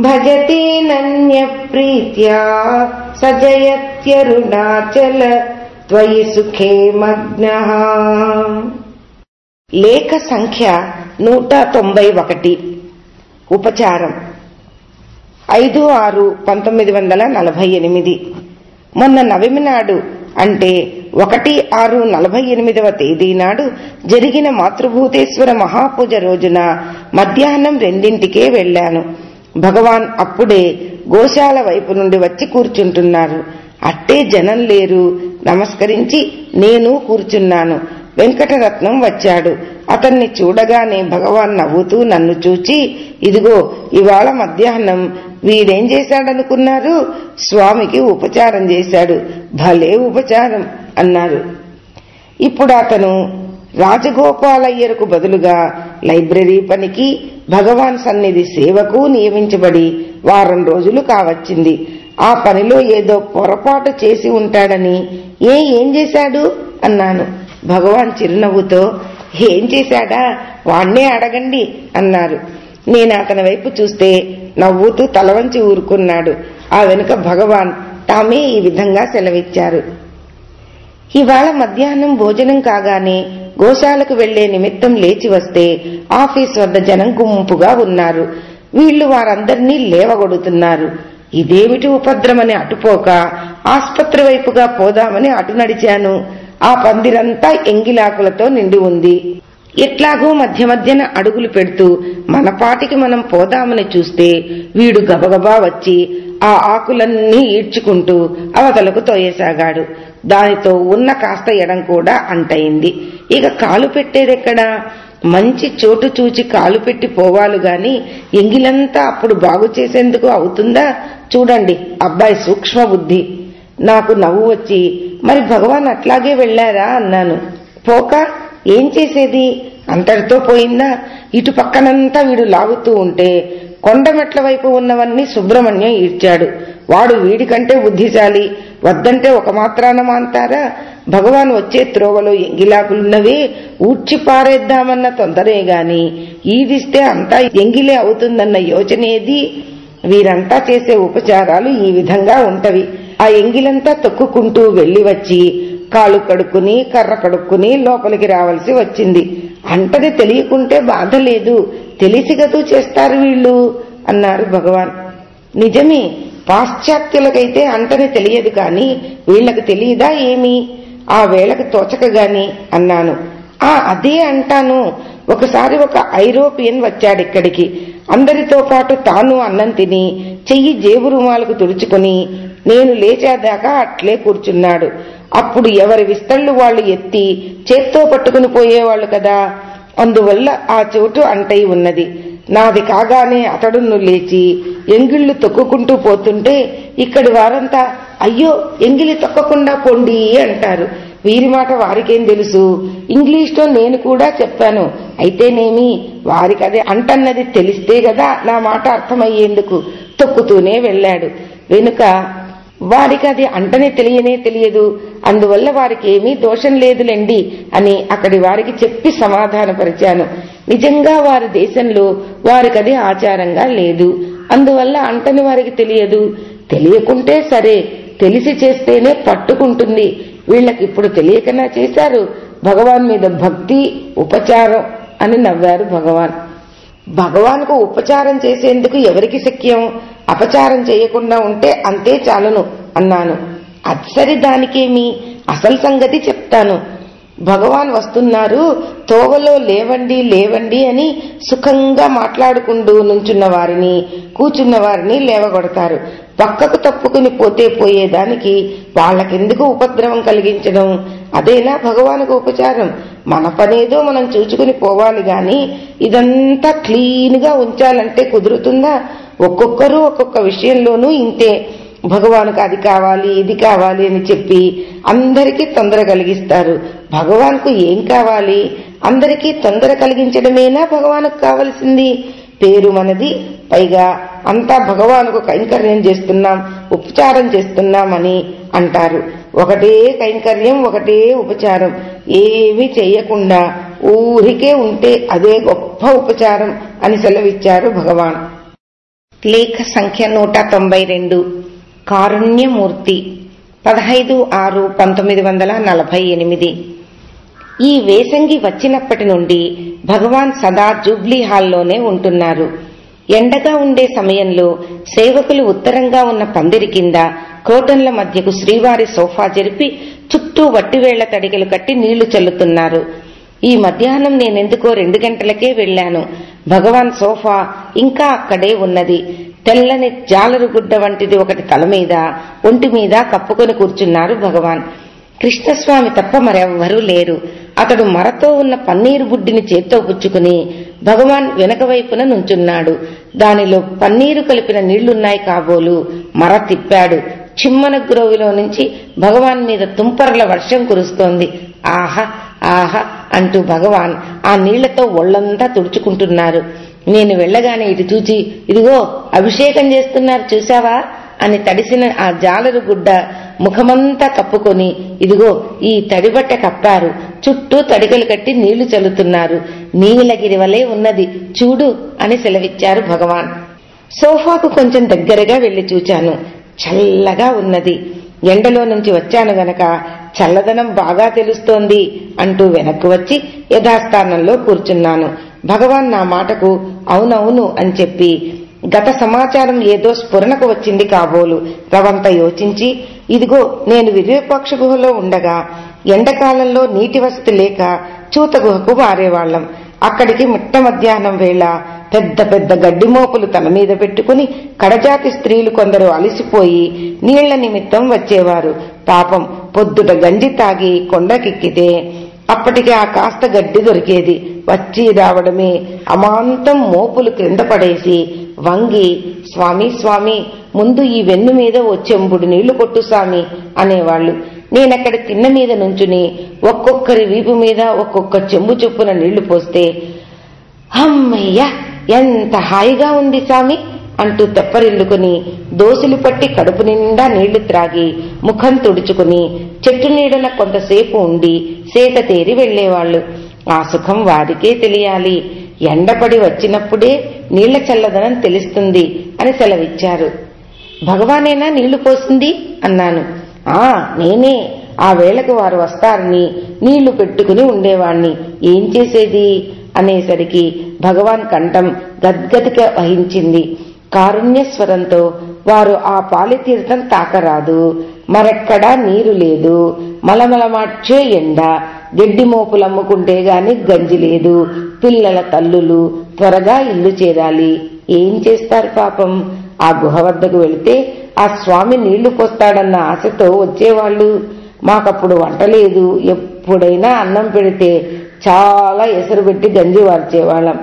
భజతే నన్య ప్రీత్యా సజయత్యరుణాచల త్వయి సుఖే మగ్న లేఖ సంఖ్య నూట తొంభై ఒకటి. ఉపచారం. ఐదు ఆరు పంతొమ్మిది వందల నలభై ఎనిమిది. మొన్న నవమి నాడు అంటే ఒకటి ఆరు నలభై ఎనిమిదవ తేదీ నాడు జరిగిన మాతృభూతేశ్వర మహాపూజ రోజున మధ్యాహ్నం రెండింటికే వెళ్ళాను భగవాన్ అప్పుడే గోశాల వైపు నుండి వచ్చి కూర్చుంటున్నారు. అట్టే జనం లేరు. నమస్కరించి నేను కూర్చున్నాను. వెంకటరత్నం వచ్చాడు. అతన్ని చూడగానే భగవాన్ నవ్వుతూ నన్ను చూచి ఇదిగో ఇవాళ మధ్యాహ్నం. వీడేం చేశాడనుకున్నారు? స్వామికి ఉపచారం చేశాడు. భలే ఉపచారం అన్నారు ఇప్పుడు అతను రాజగోపాలయ్యకు బదులుగా లైబ్రరీ పనికి భగవాన్ సన్నిధి సేవకు నియమించబడి వారం రోజులు కావచ్చింది. ఆ పనిలో ఏదో పొరపాటు చేసి ఉంటాడని ఏ ఏం చేశాడు? అన్నాను. భగవాన్ చిరునవ్వుతో ఏం చేశాడా? వాణ్ణే అడగండి అన్నారు. నేను అతని వైపు చూస్తే నవ్వుతూ తలవంచి ఊరుకున్నాడు. ఆ వెనుక భగవాన్ తామే ఈ విధంగా సెలవిచ్చారు. ఇవాళ మధ్యాహ్నం భోజనం కాగానే గోశాలకు వెళ్ళే నిమిత్తం లేచి వస్తే ఆఫీస్ వద్ద జనం గుంపుగా ఉన్నారు. వీళ్ళు వారందరినీ లేవగొడుతున్నారు. ఇదేమిటి ఉపద్రమని అటుపోక ఆస్పత్రి వైపుగా పోదామని అటు నడిచాను. ఆ పందిరంతా ఎంగిలాకులతో నిండి ఉంది. ఎట్లాగో మధ్య మధ్యన అడుగులు పెడుతూ మనపాటికి మనం పోదామని చూస్తే వీడు గబగబా వచ్చి ఆ ఆకులన్నీ ఈడ్చుకుంటూ అవతలకు తోయసాగాడు. దానితో ఉన్న కాస్త ఎడం కూడా అంటయింది. ఇక కాలు పెట్టేదెక్కడా? మంచి చోటు చూచి కాలు పెట్టి పోవాలి గాని ఎంగిలంతా అప్పుడు బాగు చేసేందుకు అవుతుందా? చూడండి అబ్బాయి సూక్ష్మ బుద్ధి నాకు నవ్వు వచ్చి మరి భగవాన్ అట్లాగే వెళ్ళారా అన్నాను. పోక ఏం చేసేది? అంతటితో పోయిందా ఇటు పక్కనంతా వీడు లాగుతూ ఉంటే కొండమెట్ల వైపు ఉన్నవన్నీ సుబ్రహ్మణ్యం ఈడ్చాడు. వాడు వీడికంటే బుద్ధిశాలి. వద్దంటే ఒక మాత్రాన మాంతారా? భగవాన్ వచ్చే త్రోవలో ఎంగిలాకులున్నవే ఊడ్చి పారేద్దామన్న తొందరే గాని ఈదిస్తే అంతా ఎంగిలే అవుతుందన్న యోచనేది. వీరంతా చేసే ఉపచారాలు ఈ విధంగా ఉంటవి. ఆ ఎంగిలంతా తొక్కుకుంటూ వెళ్ళి వచ్చి కాళ్ళు కడుక్కుని కర్ర కడుక్కుని లోపలికి రావాల్సి వచ్చింది. అంటది తెలియకుంటే బాధ లేదు. తెలిసి గదు చేస్తారు వీళ్ళు? అన్నారు భగవాన్. నిజమే పాశ్చాత్యులకైతే అంటని తెలియదు కాని వీళ్ళకు తెలియదా ఏమి? ఆ వేళకు తోచకగాని అన్నాను. ఆ అదే అంటాను. ఒకసారి ఒక ఐరోపియన్ వచ్చాడిక్కడికి అందరితో పాటు తాను అన్నం తిని చెయ్యి జేబు రుమాలకు తుడుచుకుని నేను లేచేదాకా అట్లే కూర్చున్నాడు. అప్పుడు ఎవరి విస్తళ్ళు వాళ్ళు ఎత్తి చేత్తో పట్టుకుని పోయేవాళ్ళు కదా. అందువల్ల ఆ చోటు అంటై ఉన్నది. నాది కాగానే అతడును లేచి ఎంగిళ్ళు తొక్కుకుంటూ పోతుంటే ఇక్కడి వారంతా అయ్యో ఎంగిలి తొక్కకుండా పొండి అంటారు. వీరి మాట వారికేం తెలుసు? ఇంగ్లీష్లో నేను కూడా చెప్పాను. అయితేనేమి? వారికదే అంటన్నది తెలిస్తే కదా నా మాట అర్థమయ్యేందుకు తొక్కుతూనే వెళ్ళాడు. వెనుక వారికి అది అంటనే తెలియనే తెలియదు. అందువల్ల వారికి ఏమీ దోషం లేదులేండి అని అక్కడి వారికి చెప్పి సమాధానపరిచాను. నిజంగా వారి దేశంలో వారికది ఆచారంగా లేదు. అందువల్ల అంటని వారికి తెలియదు. తెలియకుంటే సరే తెలిసి చేస్తేనే పట్టుకుంటుంది. వీళ్ళకి ఇప్పుడు తెలియకనా చేశారు. భగవాన్ మీద భక్తి ఉపచారం అని నవ్వారు భగవాన్. భగవాన్కు ఉపచారం చేసేందుకు ఎవరికి శక్యం? అపచారం చేయకుండా ఉంటే అంతే చాలును అన్నాను. అచ్చరి దానికేమి? అసలు సంగతి చెప్తాను. భగవాన్ వస్తున్నారు తోవలో లేవండి లేవండి అని సుఖంగా మాట్లాడుకుంటూ నుంచున్న వారిని కూచున్న వారిని లేవగొడతారు. పక్కకు తప్పుకుని పోతే పోయేదానికి వాళ్ళకెందుకు ఉపద్రవం కలిగించడం? అదేనా భగవానుకు ఉపచారం. మన పనేదో మనం చూచుకుని పోవాలి గాని ఇదంతా క్లీన్గా ఉంచాలంటే కుదురుతుందా? ఒక్కొక్కరు ఒక్కొక్క విషయంలోనూ ఇంతే. భగవానుకు అది కావాలి ఇది కావాలి అని చెప్పి అందరికీ తొందర కలిగిస్తారు. భగవాన్కు ఏం కావాలి? అందరికీ తొందర కలిగించడమేనా భగవానుకు కావలసింది? పేరు మనది. పైగా అంతా భగవానుకు కైంకర్యం చేస్తున్నాం ఉపచారం చేస్తున్నామని అంటారు. ఒకటే కైంకర్యం ఒకటే ఉపచారం. ఏమి చెయ్యకుండా ఊరికే ఉంటే అదే గొప్ప ఉపచారం అని సెలవిచ్చారు భగవాన్. లేఖ సంఖ్య నూట తొంభై రెండు. కారుణ్యమూర్తి. పదహైదు ఆరు పంతొమ్మిది వందల నలభై ఎనిమిది. ఈ వేసంగి వచ్చినప్పటి నుండి భగవాన్ సదా జూబ్లీ హాల్లోనే ఉంటున్నారు. ఎండగా ఉండే సమయంలో సేవకులు ఉత్తరంగా ఉన్న పందిరి కింద కోటన్ల మధ్యకు శ్రీవారి సోఫా జరిపి చుట్టూ వట్టివేళ్ళ తడిగలు కట్టి నీళ్ళు చల్లుతున్నారు. ఈ మధ్యాహ్నం నేనెందుకో రెండు గంటలకే వెళ్ళాను భగవాన్ సోఫా ఇంకా అక్కడే ఉన్నది. తెల్లని జాలరు గుడ్డ వంటిది ఒకటి తల మీద ఒంటి మీద కప్పుకొని కూర్చున్నారు భగవాన్. కృష్ణస్వామి తప్ప మరెవ్వరూ లేరు. అతడు మరతో ఉన్న పన్నీరు బుడ్డిని చేత్తో పుచ్చుకుని భగవాన్ వెనక వైపున నుంచున్నాడు. దానిలో పన్నీరు కలిపిన నీళ్ళున్నాయి కాబోలు. మర తిప్పాడు. చిమ్మన గురోవిలో నుంచి భగవాన్ మీద తుంపరల వర్షం కురుస్తోంది. ఆహా ఆహా అంటూ భగవాన్ ఆ నీళ్ళతో ఒళ్ళంతా తుడుచుకుంటున్నారు. నేను వెళ్ళగానే ఇటు చూచి ఇదిగో అభిషేకం చేస్తున్నారు చూశావా? అని తడిసిన ఆ జాలరు గుడ్డ ముఖమంతా కప్పుకొని ఇదిగో ఈ తడిబట్ట కప్పారు. చుట్టూ తడిగలు కట్టి నీళ్ళు చల్లుతున్నారు. నీలగిరి వలె ఉన్నది. చూడు అని సెలవిచ్చారు భగవాన్. సోఫాకు కొంచెం దగ్గరగా వెళ్ళి చూచాను. చల్లగా ఉన్నది. ఎండలో నుంచి వచ్చాను గనక చల్లదనం బాగా తెలుస్తోంది అంటూ వెనక్కు వచ్చి యథాస్థానంలో కూర్చున్నాను. భగవాన్ నా మాటకు అవునవును అని చెప్పి గత సమాచారం ఏదో స్ఫురణకు వచ్చింది కాబోలు. రవంత యోచించి ఇదిగో నేను విరూపాక్ష గుహలో ఉండగా ఎండకాలంలో నీటి వసతి లేక చూత గుహకు మారేవాళ్ళం అక్కడికి మిట్ట మధ్యాహ్నం వేళ పెద్ద పెద్ద గడ్డి మోపులు తల మీద పెట్టుకుని కడజాతి స్త్రీలు కొందరు అలసిపోయి నీళ్ళ నిమిత్తం వచ్చేవారు. పాపం పొద్దుట గంజి తాగి కొండకెక్కితే అప్పటికి ఆ కాస్త గడ్డి దొరికేది. వచ్చి రావడమే అమాంతం మోపులు క్రింద పడేసి వంగి స్వామి స్వామి ముందు ఈ వెన్ను మీద వచ్చెంబుడు నీళ్ళు కొట్టు స్వామి అనేవాళ్ళు నేనక్కడ తిన్న మీద నుంచుని ఒక్కొక్కరి వీపు మీద ఒక్కొక్క చెంబు చొప్పున నీళ్ళు పోస్తే అమ్మయ్యా ఎంత హాయిగా ఉంది స్వామి అంటూ తెప్పరిల్లుకుని దోసులు పట్టి కడుపు నిండా నీళ్ళు త్రాగి ముఖం తుడుచుకుని చెట్టు నీడల కొంతసేపు ఉండి సేత తేరి వెళ్ళేవాళ్ళు ఆ సుఖం వారికే తెలియాలి. ఎండపడి వచ్చినప్పుడే నీళ్ళ చల్లదనం తెలుస్తుంది అని సెలవిచ్చారు. భగవానేనా నీళ్ళు పోసింది? అన్నాను. ఆ నేనే. ఆ వేళకు వారు వస్తారని నీళ్ళు పెట్టుకుని ఉండేవాణ్ణి. ఏం చేసేది? అనేసరికి భగవాన్ కంఠం గద్గదిగా వహించింది. కారుణ్యస్వరంతో వారు ఆ పాలితీర్థం తాకరాదు. మరెక్కడా నీరు లేదు. మలమలమార్చే ఎండ. గడ్డి మోపులు అమ్ముకుంటే గాని గంజి లేదు. పిల్లల తల్లులు త్వరగా ఇల్లు చేరాలి. ఏం చేస్తారు పాపం? ఆ గుహ వద్దకు వెళితే ఆ స్వామి నీళ్ళు పోస్తాడన్న ఆశతో వచ్చేవాళ్ళు మాకప్పుడు వంట లేదు. ఎప్పుడైనా అన్నం పెడితే చాలా ఎసరు పెట్టి గంజి వార్చేవాళ్ళం.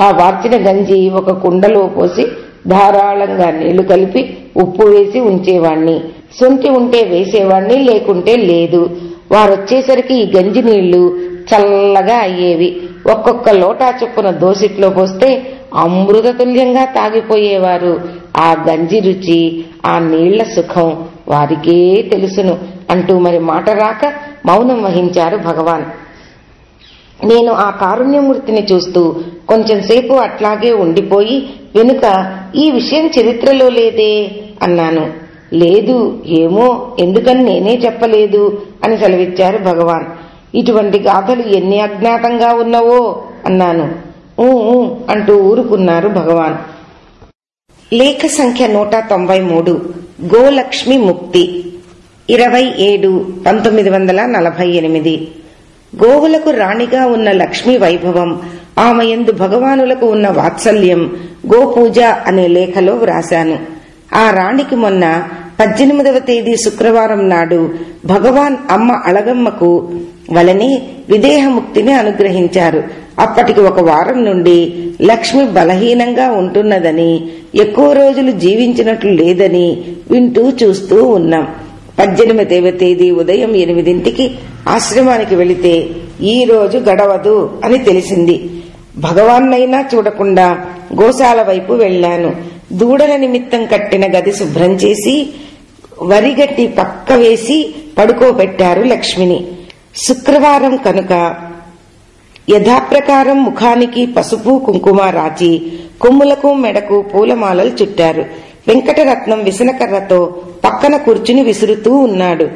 ఆ వార్చిన గంజి ఒక కుండలో పోసి ధారాళంగా నీళ్ళు కలిపి ఉప్పు వేసి ఉంచేవాణ్ణి. సొంటి ఉంటే వేసేవాణ్ణి లేకుంటే లేదు. వారొచ్చేసరికి ఈ గంజి నీళ్ళు చల్లగా అయ్యేవి. ఒక్కొక్క లోటా చొప్పున దోసిట్లో పోస్తే అమృతతుల్యంగా తాగిపోయేవారు. ఆ గంజి రుచి ఆ నీళ్ళ సుఖం వారికే తెలుసును అంటూ మరి మాట రాక మౌనం వహించారు భగవాన్. నేను ఆ కారుణ్యమూర్తిని చూస్తూ కొంచెం సేపు అట్లాగే ఉండిపోయి వెనుక ఈ విషయం చరిత్రలో లేదే అన్నాను. లేదు ఏమో ఎందుకని నేనే చెప్పలేదు అని సెలవిచ్చారు భగవాన్. ఇటువంటి గాథలు ఎన్ని అజ్ఞాతంగా ఉన్నవో అన్నాను. ఊ అంటూ ఊరుకున్నారు భగవాన్. లేఖ సంఖ్య నూట తొంభై మూడు గోలక్ష్మి ముక్తి. ఇరవై ఏడు పంతొమ్మిది వందల నలభై ఎనిమిది. గోవులకు రాణిగా ఉన్న లక్ష్మీ వైభవం ఆమె ఎందు భగవానులకు ఉన్న వాత్సల్యం గోపూజ అనే లేఖలో వ్రాశాను. ఆ రాణికి మొన్న పద్దెనిమిదవ తేదీ శుక్రవారం నాడు భగవాన్ అమ్మ అళగమ్మకు వలనే విదేహముక్తిని అనుగ్రహించారు. అప్పటికి ఒక వారం నుండి లక్ష్మి బలహీనంగా ఉంటున్నదని ఎక్కువ రోజులు జీవించినట్లు లేదని వింటూ చూస్తూ ఉన్నాం. పద్దెనిమిదవ తేదీ ఉదయం ఎనిమిదింటికి ఆశ్రమానికి వెళితే ఈ రోజు గడవదు అని తెలిసింది. భగవాన్నైనా చూడకుండా గోశాల వైపు వెళ్ళాను దూడల నిమిత్తం కట్టిన గది శుభ్రం చేసి వరిగట్టి పక్క వేసి పడుకోబెట్టారు లక్ష్మిని. శుక్రవారం కనుక యథాప్రకారం ముఖానికి పసుపు కుంకుమ రాచి కొమ్ములకు మెడకు పూలమాలలు చుట్టారు. వెంకటరత్నం విసనకర్రతో పక్కన కూర్చుని విసురుతూ ఉన్నాడు.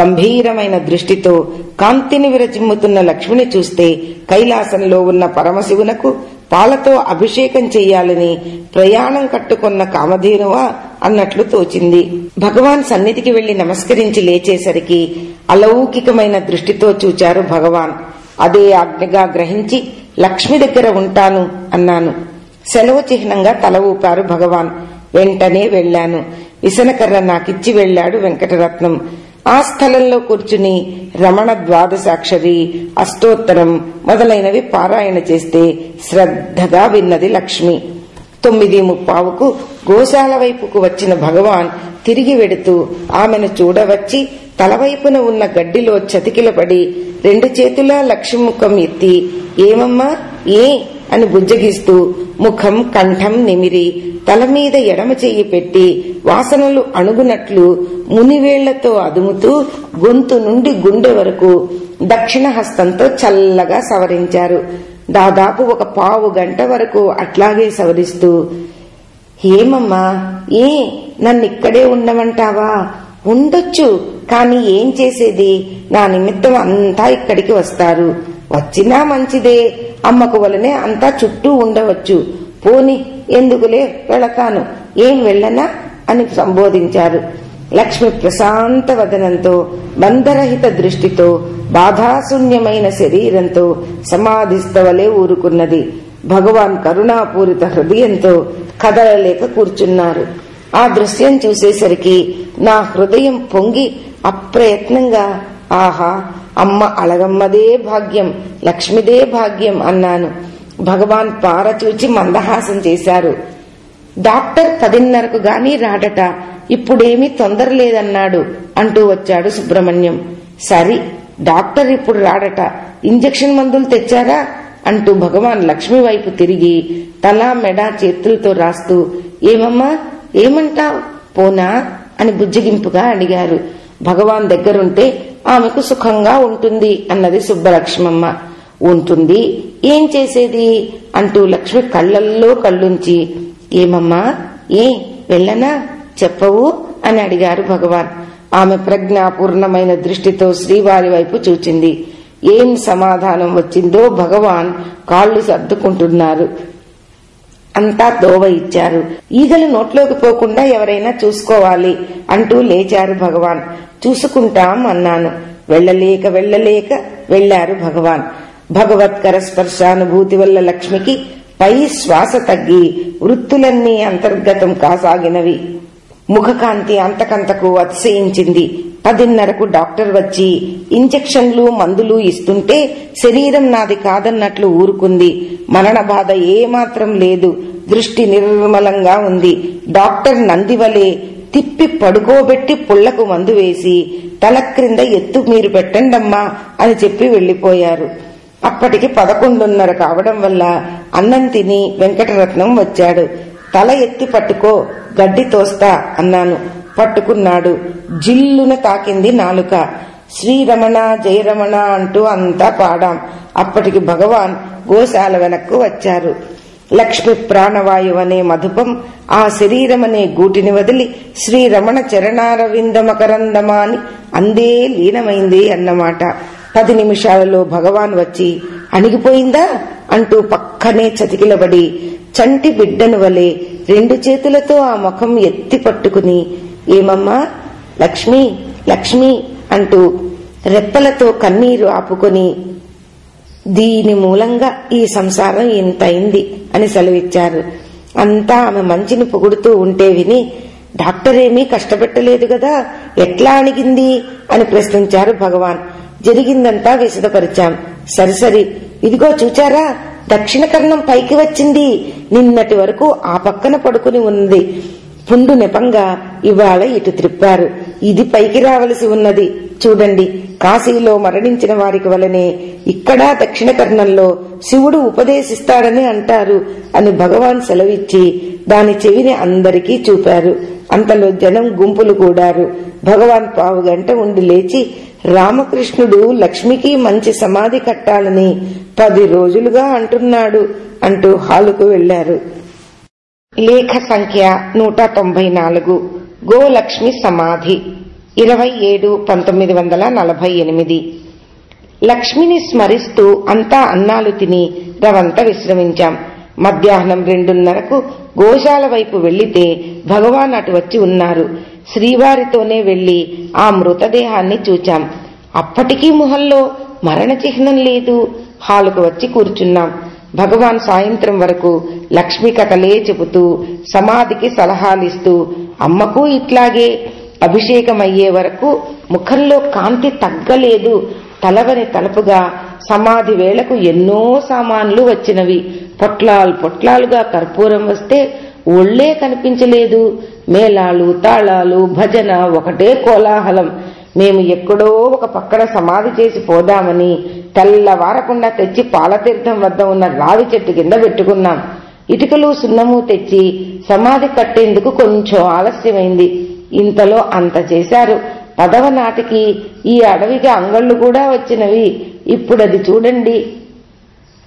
గంభీరమైన దృష్టితో కాంతిని విరచిమ్ముతున్న లక్ష్మిని చూస్తే కైలాసంలో ఉన్న పరమశివునకు పాలతో అభిషేకం చెయ్యాలని ప్రయాణం కట్టుకున్న కామధేనువా అన్నట్లు తోచింది. భగవాన్ సన్నిధికి వెళ్ళి నమస్కరించి లేచేసరికి అలౌకికమైన దృష్టితో చూచారు భగవాన్. అదే ఆజ్ఞగా గ్రహించి లక్ష్మి దగ్గర ఉంటాను అన్నాను. సెలవు చిహ్నంగా తల ఊపారు భగవాన్. వెంటనే వెళ్ళాను విసనకర్ర నాకిచ్చి వెళ్ళాడు వెంకటరత్నం. ఆ స్థలంలో కూర్చుని రమణ ద్వాదశాక్షరి అష్టోత్తరం మొదలైనవి పారాయణ చేస్తే శ్రద్ధగా విన్నది లక్ష్మి. తొమ్మిది ముప్పావుకు గోశాల వైపుకు వచ్చిన భగవాన్ తిరిగి వెడుతూ ఆమెను చూడవచ్చి తలవైపున ఉన్న గడ్డిలో చతికిలపడి రెండు చేతులా లక్ష్మి ముఖం ఎత్తి ఏమమ్మా? ఏ అని బుజ్జగిస్తూ ముఖం కంఠం నిమిరి తల మీద ఎడమ చెయ్యి పెట్టి వాసనలు అణుగునట్లు మునివేళ్ళతో అదుముతూ గొంతు నుండి గుండె వరకు దక్షిణ హస్తంతో చల్లగా సవరించారు. దాదాపు ఒక పావు గంట వరకు అట్లాగే సవరిస్తూ ఏమమ్మా ఏ నన్నిక్కడే ఉండమంటావా? ఉండొచ్చు కాని ఏం చేసేది? నా నిమిత్తం అంతా ఇక్కడికి వస్తారు. వచ్చినా మంచిదే. అమ్మకు వలనే అంతా చుట్టూ ఉండవచ్చు. పోని ఎందుకులే వెళతాను ఏం వెళ్ళనా? అని సంబోధించారు. లక్ష్మి ప్రశాంత వదనంతో బంధరహిత దృష్టితో బాధాశూన్యమైన శరీరంతో సమాధిస్తవలే ఊరుకున్నది. భగవాన్ కరుణాపూరిత హృదయంతో కదలలేక కూర్చున్నారు. ఆ దృశ్యం చూసేసరికి నా హృదయం పొంగి అప్రయత్నంగా ఆహా అమ్మ అలగమ్మదే భాగ్యం లక్ష్మిదే భాగ్యం అన్నాను. భగవాన్ పార చూచి మందహాసం చేశారు. డాక్టర్ పదిన్నరకు గాని రాడట ఇప్పుడేమీ తొందర లేదన్నాడు అంటూ వచ్చాడు సుబ్రహ్మణ్యం. సరి డాక్టర్ ఇప్పుడు రాడట ఇంజెక్షన్ మందులు తెచ్చారా? అంటూ భగవాన్ లక్ష్మి వైపు తిరిగి తలా మెడ చేతులతో రాస్తూ ఏమమ్మా ఏమంటావ్? పోనా? అని బుజ్జగింపుగా అడిగారు. భగవాన్ దగ్గరుంటే ఆమెకు సుఖంగా ఉంటుంది అన్నది సుబ్బలక్ష్మమ్మ. ఉంటుంది. ఏం చేసేది? అంటూ లక్ష్మి కళ్ళల్లో కళ్ళుంచి ఏమమ్మా? ఏ వెళ్ళనా? చెప్పవు? అని అడిగారు భగవాన్. ఆమె ప్రజ్ఞాపూర్ణమైన దృష్టితో శ్రీవారి వైపు చూచింది. ఏం సమాధానం వచ్చిందో భగవాన్ కాళ్ళు సర్దుకుంటున్నారు. అంతా దోవ ఇచ్చారు. ఈగలు నోట్లోకి పోకుండా ఎవరైనా చూసుకోవాలి అంటూ లేచారు భగవాన్. చూసుకుంటాం అన్నాను. వెళ్ళలేక వెళ్ళలేక వెళ్ళారు భగవాన్. భగవత్కర స్పర్శానుభూతి వల్ల లక్ష్మికి పై శ్వాస తగ్గి వృత్తులన్నీ అంతర్గతం కాసాగినవి. ముఖకాంతి అంతకంతకు అతిశయించింది. పదిన్నరకు డాక్టర్ వచ్చి ఇంజెక్షన్లు మందులు ఇస్తుంటే శరీరం నాది కాదన్నట్లు ఊరుకుంది. మరణ బాధ ఏమాత్రం లేదు. దృష్టి నిర్మలంగా ఉంది. డాక్టర్ నందివలే తిప్పి పడుకోబెట్టి పుళ్ళకు మందు వేసి తల క్రింద ఎత్తు మీరు పెట్టండమ్మా అని చెప్పి వెళ్ళిపోయారు అప్పటికి పదకొండున్నర కావడం వల్ల అన్నం తిని వెంకటరత్నం వచ్చాడు. తల ఎత్తి పట్టుకో గడ్డి తోస్తా అన్నాను. పట్టుకున్నాడు. జిల్లున తాకింది నాలుక. శ్రీరమణ జయరమణ అంటూ అంతా పాడాం. అప్పటికి భగవాన్ గోశాల వెనక్కు వచ్చారు. లక్ష్మి ప్రాణవాయువు అనే మధుపం ఆ శరీరమనే గూటిని వదిలి శ్రీరమణ చరణారవిందమకరందమా అని అందే లీనమైంది అన్నమాట. పది నిమిషాలలో భగవాన్ వచ్చి అణిగిపోయిందా? అంటూ పక్కనే చతికిలబడి చంటి బిడ్డను వలె రెండు చేతులతో ఆ ముఖం ఎత్తి పట్టుకుని ఏమమ్మా లక్ష్మి లక్ష్మి అంటూ రెప్పలతో కన్నీరు ఆపుకొని దీని మూలంగా ఈ సంసారం ఇంతైంది అని సెలవిచ్చారు. అంతా ఆమె మంచిని పొగుడుతూ ఉంటే విని డాక్టర్ ఏమీ కష్టపెట్టలేదు కదా ఎట్లా అణిగింది? అని ప్రశ్నించారు భగవాన్. జరిగిందంతా విశదపరిచాం. సరిసరి ఇదిగో చూచారా దక్షిణ కర్ణం పైకి వచ్చింది. నిన్నటి వరకు ఆ పక్కన పడుకుని ఉంది. పుండు నెపంగా ఇవాళ ఇటు త్రిప్పారు. ఇది పైకి రావలసి ఉన్నది. చూడండి. కాశీలో మరణించిన వారికి వలనే ఇక్కడా దక్షిణ కర్ణంలో శివుడు ఉపదేశిస్తాడని అంటారు అని భగవాన్ సెలవిచ్చి దాని చెవిని అందరికీ చూపారు. అంతలో జనం గుంపులు కూడారు. భగవాన్ పావు గంట ఉండి లేచి రామకృష్ణుడు లక్ష్మికి మంచి సమాధి కట్టాలని పది రోజులుగా అంటున్నాడు అంటూ హాలుకు వెళ్ళారు లేఖ సంఖ్య నూట తొంభై నాలుగు. గోలక్ష్మి సమాధి. ఇరవై ఏడు పంతొమ్మిది వందల నలభై ఎనిమిది. లక్ష్మిని స్మరిస్తూ అంతా అన్నాలు తిని రవంత విశ్రమించాం. మధ్యాహ్నం రెండున్నరకు గోశాల వైపు వెళ్ళితే భగవాన్ అటు వచ్చి ఉన్నారు. శ్రీవారితోనే వెళ్ళి ఆ మృతదేహాన్ని చూచాం. అప్పటికీ మొహంలో మరణ చిహ్నం లేదు. హాలుకు వచ్చి కూర్చున్నాం. భగవాన్ సాయంత్రం వరకు లక్ష్మి కథలే చెబుతూ సమాధికి సలహాలిస్తూ అమ్మకు ఇట్లాగే అభిషేకమయ్యే వరకు ముఖంలో కాంతి తగ్గలేదు. తలవని తలపుగా సమాధి వేళకు ఎన్నో సామాన్లు వచ్చినవి. పొట్లాలు పొట్లాలుగా కర్పూరం వస్తే ఒళ్ళే కనిపించలేదు. మేళాలు తాళాలు భజన ఒకటే కోలాహలం. మేము ఎక్కడో ఒక పక్కన సమాధి చేసి పోదామని తెల్లవారకుండా తెచ్చి పాలతీర్థం వద్ద ఉన్న రావి చెట్టు కింద పెట్టుకున్నాం. ఇటుకలు సున్నము తెచ్చి సమాధి కట్టేందుకు కొంచెం ఆలస్యమైంది. ఇంతలో అంత చేశారు. పదవ నాటికి ఈ అడవికి అంగళ్ళు కూడా వచ్చినవి. ఇప్పుడది చూడండి.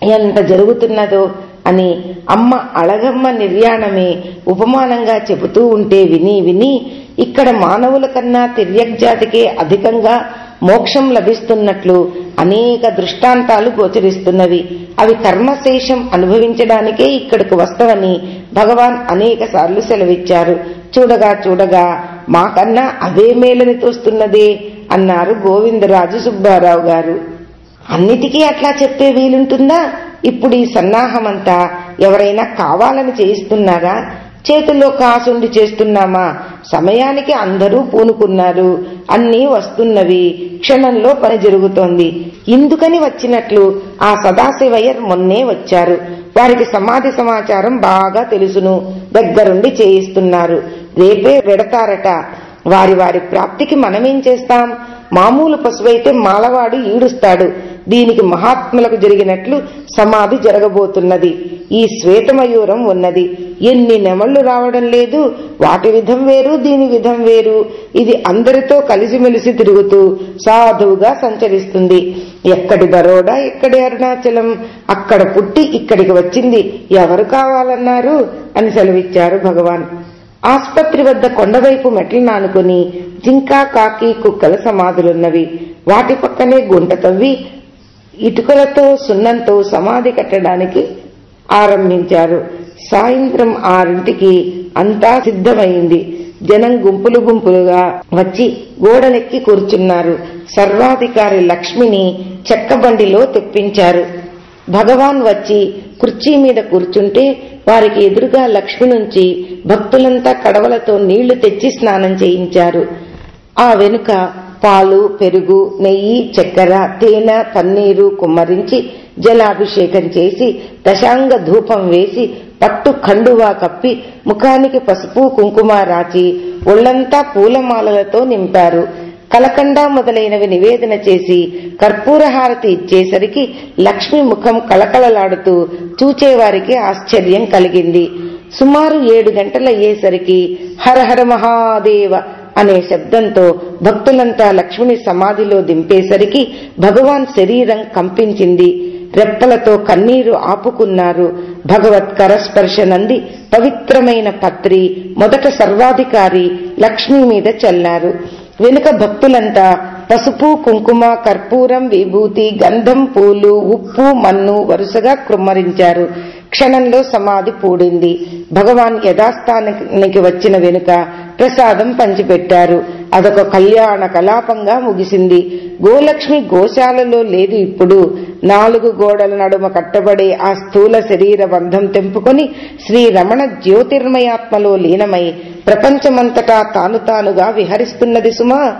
ఎంత జరుగుతున్నదో అని అమ్మ అళగమ్మ నిర్యాణమే ఉపమానంగా చెబుతూ ఉంటే విని విని ఇక్కడ మానవుల కన్నా తిర్యగ్జాతికే అధికంగా మోక్షం లభిస్తున్నట్లు అనేక దృష్టాంతాలు గోచరిస్తున్నవి. అవి కర్మశేషం అనుభవించడానికే ఇక్కడికి వస్తవని భగవాన్ అనేక సార్లు సెలవిచ్చారు. చూడగా చూడగా మాకన్నా అవే మేలని తోస్తున్నదే అన్నారు గోవిందరాజు సుబ్బారావు గారు. అన్నిటికీ అట్లా చెప్పే వీలుంటుందా? ఇప్పుడు ఈ సన్నాహమంతా ఎవరైనా కావాలని చేయిస్తున్నారా? చేతుల్లో కాసుండి చేస్తున్నామా? సమయానికి అందరూ పూనుకున్నారు. అన్నీ వస్తున్నవి. క్షణంలో పని జరుగుతోంది. ఇందుకని వచ్చినట్లు ఆ సదాశివయ్యర్ మొన్నే వచ్చారు. వారికి సమాధి సమాచారం బాగా తెలుసును. దగ్గరుండి చేయిస్తున్నారు. రేపే వెడతారట. వారి వారి ప్రాప్తికి మనమేం చేస్తాం? మామూలు పశువైతే మాలవాడు ఈడుస్తాడు. దీనికి మహాత్ములకు జరిగినట్లు సమాధి జరగబోతున్నది. ఈ శ్వేతమయూరం ఉన్నది. ఎన్ని నెమళ్ళు రావడం లేదు. వాటి విధం వేరు దీని విధం వేరు. ఇది అందరితో కలిసిమెలిసి తిరుగుతూ సాధువుగా సంచరిస్తుంది. ఎక్కడి బరోడా ఎక్కడి అరుణాచలం? అక్కడ పుట్టి ఇక్కడికి వచ్చింది. ఎవరు కావాలన్నారు? అని సెలవిచ్చారు భగవాన్. ఆస్పత్రి వద్ద కొండవైపు మెట్లు నానుకుని జింకా కాకి కుక్కల సమాధులున్నవి. వాటి పక్కనే గుంట తవ్వి ఇటుకలతో సున్నంతో సమాధి కట్టడానికి ఆరంభించారు. సాయంత్రం ఆరింటికి అంతా సిద్ధమైంది. జనం గుంపులు గుంపులుగా వచ్చి గోడలెక్కి కూర్చున్నారు. సర్వాధికారి లక్ష్మిని చెక్కబండిలో తెప్పించారు. భగవాన్ వచ్చి కుర్చీ మీద కూర్చుంటే వారికి ఎదురుగా లక్ష్మి నుంచి భక్తులంతా కడవలతో నీళ్ళు తెచ్చి స్నానం చేయించారు. ఆ వెనుక పాలు పెరుగు నెయ్యి చక్కెర తేనె పన్నీరు కుమ్మరించి జలాభిషేకం చేసి దశాంగ ధూపం వేసి పట్టు ఖండువా కప్పి ముఖానికి పసుపు కుంకుమ రాచి ఒళ్ళంతా పూలమాలలతో నింపారు. కలకండ మొదలైనవి నివేదన చేసి కర్పూరహారతి ఇచ్చేసరికి లక్ష్మి ముఖం కళకళలాడుతూ చూచేవారికి ఆశ్చర్యం కలిగింది. సుమారు ఏడు గంటలయ్యేసరికి హరహర మహాదేవ అనే శబ్దంతో భక్తులంతా లక్ష్మిని సమాధిలో దింపేసరికి భగవాన్ శరీరం కంపించింది. రెప్పలతో కన్నీరు ఆపుకున్నారు. భగవత్ కరస్పర్శ నంది పవిత్రమైన పత్రి మొదట సర్వాధికారి లక్ష్మి మీద చల్లారు. వెనుక భక్తులంతా పసుపు కుంకుమ కర్పూరం విభూతి గంధం పూలు ఉప్పు మన్ను వరుసగా కృమ్మరించారు. క్షణంలో సమాధి పూడింది. భగవాన్ యథాస్థానానికి వచ్చిన వెనుక ప్రసాదం పంచిపెట్టారు. అదొక కళ్యాణ కలాపంగా ముగిసింది. గోలక్ష్మి గోశాలలో లేదు ఇప్పుడు. నాలుగు గోడల నడుమ కట్టబడే ఆ స్థూల శరీర బంధం తెంపుకొని శ్రీ రమణ జ్యోతిర్మయాత్మలో లీనమై ప్రపంచమంతటా తాను తానుగా విహరిస్తున్నది సుమా.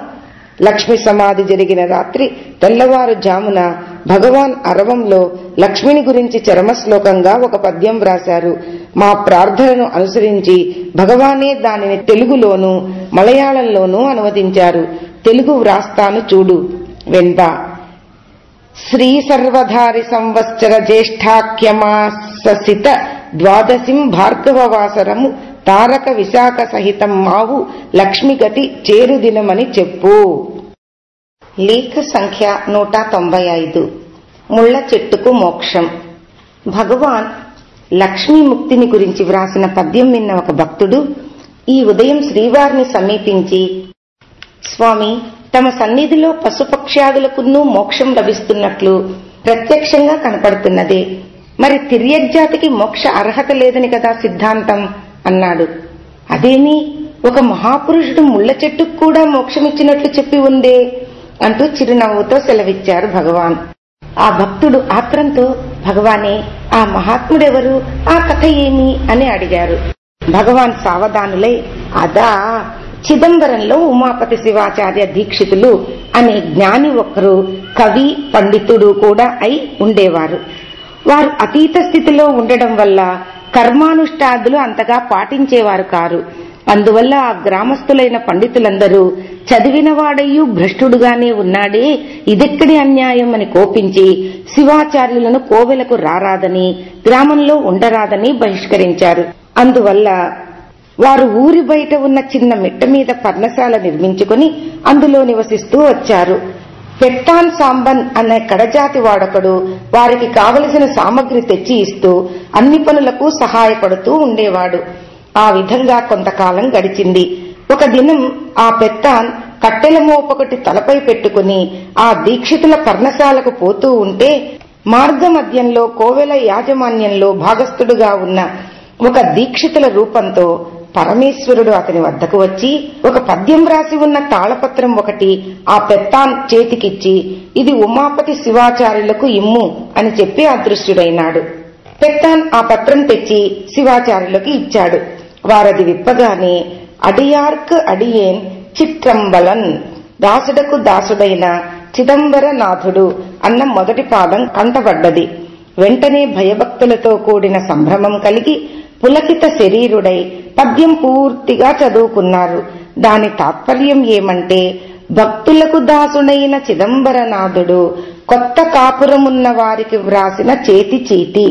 లక్ష్మి సమాధి జరిగిన రాత్రి తెల్లవారు జామున భగవాన్ అరవంలో లక్ష్మిని గురించి చరమశ్లోకంగా ఒక పద్యం వ్రాశారు. మా ప్రార్థనను అనుసరించి భగవానే దానిని తెలుగులోనూ మలయాళంలోనూ అనువదించారు. తెలుగు వ్రాస్తాను చూడు. వెంట. శ్రీ సర్వధారి సంవత్సర జ్యేష్ఠాఖ్యమాసిత ద్వాదశిం భార్గవవాసరము తారక విశాఖ సహితం మావు లక్ష్మిగతి చేరుదినమని చెప్పు. లేఖ సంఖ్య నూట తొంభై ఐదు. ముళ్ళ చెట్టుకు మోక్షం. భగవాన్ లక్ష్మీ ముక్తిని గురించి వ్రాసిన పద్యం విన్న ఒక భక్తుడు ఈ ఉదయం శ్రీవారిని సమీపించి స్వామి తమ సన్నిధిలో పశుపక్ష్యాదులకున్నూ మోక్షం లభిస్తున్నట్లు ప్రత్యక్షంగా కనపడుతున్నదే. మరి తిర్యజ్జాతికి మోక్ష అర్హత లేదని కదా సిద్ధాంతం? అన్నాడు. అదేమి? ఒక మహాపురుషుడు ముళ్ళ చెట్టుకు కూడా మోక్షమిచ్చినట్లు చెప్పి ఉందే అంటూ చిరునవ్వుతో సెలవిచ్చారు భగవాన్. ఆ భక్తుడు ఆత్రంతో భగవానే ఆ మహాత్ముడెవరు? ఆ కథ ఏమి? అని అడిగారు. భగవాన్ సావధానులై అదా చిదంబరంలో ఉమాపతి శివాచార్య దీక్షితులు అనే జ్ఞాని ఒకరు కవి పండితుడు కూడా అయి ఉండేవారు. వారు అతీత స్థితిలో ఉండడం వల్ల కర్మానుష్ఠాదులు అంతగా పాటించేవారు కారు. అందువల్ల ఆ గ్రామస్తులైన పండితులందరూ చదివినవాడయ్యూ భ్రష్టుడుగానే ఉన్నాడే. ఇదెక్కడి అన్యాయం అని కోపించి శివాచార్యులను కోవెలకు రారాదని గ్రామంలో ఉండరాదని బహిష్కరించారు. అందువల్ల వారు ఊరి బయట ఉన్న చిన్న మిట్ట మీద పర్ణశాల నిర్మించుకుని అందులో నివసిస్తూ వచ్చారు. పెట్టాన్ సాంబన్ అనే కడజాతి వాడొకడు వారికి కావలసిన సామగ్రి తెచ్చి ఇస్తూ అన్ని పనులకు సహాయపడుతూ ఉండేవాడు. ఆ విధంగా కొంతకాలం గడిచింది. ఒక దినం ఆ పెత్తాన్ కట్టెల మోపొకటి తలపై పెట్టుకుని ఆ దీక్షితుల పర్ణశాలకు పోతూ ఉంటే మార్గమధ్యంలో కోవెల యాజమాన్యంలో భాగస్థుడుగా ఉన్న ఒక దీక్షితుల రూపంతో పరమేశ్వరుడు అతని వద్దకు వచ్చి ఒక పద్యం రాసి ఉన్న తాళపత్రం ఒకటి ఆ పెత్తాన్ చేతికిచ్చి ఇది ఉమాపతి శివాచార్యులకు ఇమ్ము అని చెప్పి అదృశ్యుడైనాడు. పెత్తాన్ ఆ పత్రం తెచ్చి శివాచార్యులకు ఇచ్చాడు. వారది విప్పగానే అడియార్క్ అడియేన్ చిత్రంబలన్ దాసుడకు దాసుడైన చిదంబరనాథుడు అన్న మొదటి పాదం కంటబడ్డది వెంటనే భయభక్తులతో కూడిన సంభ్రమం కలిగి పులకిత శరీరుడై పద్యం పూర్తిగా చదువుకున్నారు దాని తాత్పర్యం ఏమంటే భక్తులకు దాసుడైన చిదంబరనాథుడు కొత్త కాపురమున్న వారికి వ్రాసిన చేతి చీటి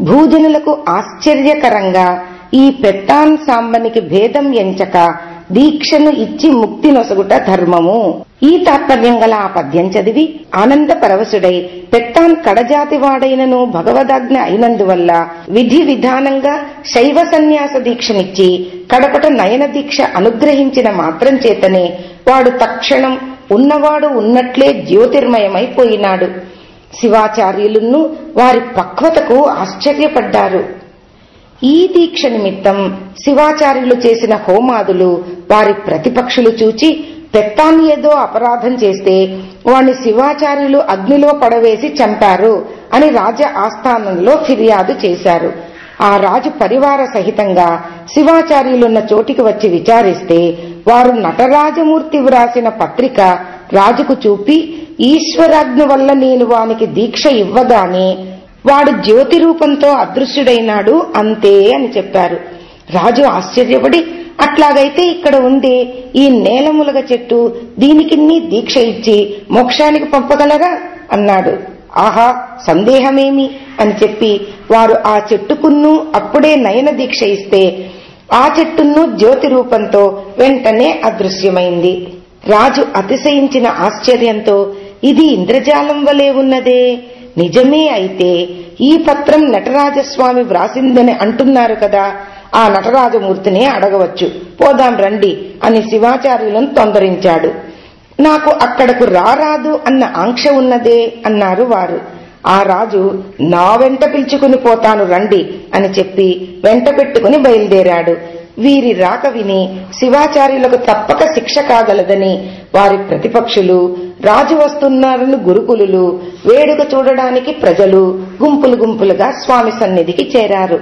భూజనులకు ఆశ్చర్యకరంగా ఈ పెట్టాన్ సాంబనికి భేదం ఎంచక దీక్షను ఇచ్చి ముక్తి నొసగుట ధర్మము. ఈ తాత్పర్యం గల ఆ పద్యం చదివి ఆనంద పరవశుడై పెట్టాన్ కడజాతి వాడైనను భగవదాజ్ఞ అయినందువల్ల విధి విధానంగా శైవ సన్యాస దీక్షనిచ్చి కడపట నయన దీక్ష అనుగ్రహించిన మాత్రం చేతనే వాడు తక్షణం ఉన్నవాడు ఉన్నట్లే జ్యోతిర్మయమైపోయినాడు. శివాచార్యులున్ను వారి పక్వతకు ఆశ్చర్యపడ్డారు. ఈ దీక్ష నిమిత్తం శివాచార్యులు చేసిన హోమాదులు వారి ప్రతిపక్షులు చూచి పెత్తాన్ని ఏదో అపరాధం చేస్తే వాణ్ణి శివాచార్యులు అగ్నిలో పడవేసి చంపారు అని రాజ ఆస్థానంలో ఫిర్యాదు చేశారు. ఆ రాజు పరివార సహితంగా శివాచార్యులున్న చోటికి వచ్చి విచారిస్తే వారు నటరాజమూర్తి వ్రాసిన పత్రిక రాజుకు చూపి ఈశ్వరాజ్ఞ వల్ల నేను వానికి దీక్ష ఇవ్వగానే వాడు జ్యోతి రూపంతో అదృశ్యుడైనాడు అంతే అని చెప్పారు. రాజు ఆశ్చర్యపడి అట్లాగైతే ఇక్కడ ఉండే ఈ నేలములగ చెట్టు దీనికి దీక్ష ఇచ్చి మోక్షానికి పంపగలరా అన్నాడు. ఆహా సందేహమేమి? అని చెప్పి వారు ఆ చెట్టుకున్ను అప్పుడే నయన దీక్ష ఇస్తే ఆ చెట్టును జ్యోతి రూపంతో వెంటనే అదృశ్యమైంది. రాజు అతిశయించిన ఆశ్చర్యంతో ఇది ఇంద్రజాలం వలె ఉన్నదే? నిజమే అయితే ఈ పత్రం నటరాజస్వామి వ్రాసిందని అంటున్నారు కదా. ఆ నటరాజమూర్తిని అడగవచ్చు. పోదాం రండి అని శివాచార్యులను తొందరించాడు. నాకు అక్కడకు రారాదు అన్న ఆంక్ష ఉన్నదే అన్నారు వారు. ఆ రాజు నా వెంట పిలుచుకుని పోతాను రండి అని చెప్పి వెంట పెట్టుకుని బయలుదేరాడు. వీరి రాక విని శివాచార్యులకు తప్పక శిక్ష కాగలదని వారి ప్రతిపక్షులు రాజు వస్తున్నారని గురుకులు వేడుక చూడడానికి ప్రజలు గుంపులు గుంపులుగా స్వామి సన్నిధికి చేరారు.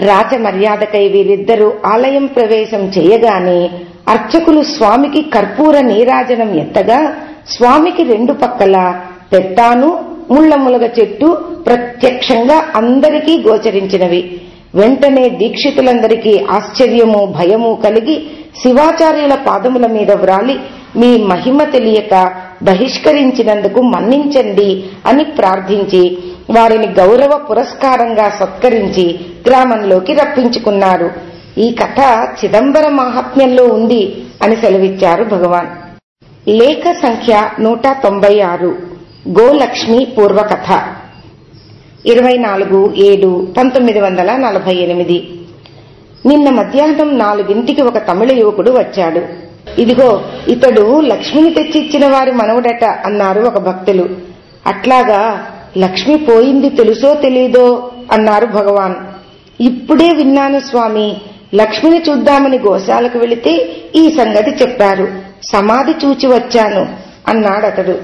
రాజ మర్యాదకై వీరిద్దరూ ఆలయం ప్రవేశం చేయగానే అర్చకులు స్వామికి కర్పూర నీరాజనం ఎత్తగా స్వామికి రెండు పక్కల పెత్తాను ముళ్ళములగ చెట్టు ప్రత్యక్షంగా అందరికీ గోచరించినవి. వెంటనే దీక్షితులందరికీ ఆశ్చర్యము భయము కలిగి శివాచార్యుల పాదముల మీద వ్రాలి మీ మహిమ తెలియక బహిష్కరించినందుకు మన్నించండి అని ప్రార్థించి వారిని గౌరవ పురస్కారంగా సత్కరించి గ్రామంలోకి రప్పించుకున్నారు. ఈ కథ చిదంబర మహాత్మ్యంలో ఉంది అని సెలవిచ్చారు భగవాన్. లేఖ సంఖ్య నూట తొంభై ఆరు. గోలక్ష్మి పూర్వకథ. ఇరవై నాలుగు ఏడు పంతొమ్మిది వందల నలభై ఎనిమిది. నిన్న మధ్యాహ్నం నాలుగింటికి ఒక తమిళ యువకుడు వచ్చాడు. ఇదిగో ఇతడు లక్ష్మిని తెచ్చిచ్చిన వారి మనవుడట అన్నారు ఒక భక్తులు. అట్లాగా లక్ష్మి పోయింది తెలుసో తెలీదో అన్నారు భగవాన్. ఇప్పుడే విన్నాను స్వామి లక్ష్మిని చూద్దామని గోశాలకు వెళితే ఈ సంగతి చెప్పారు. సమాధి చూచి వచ్చాను అన్నాడతడు.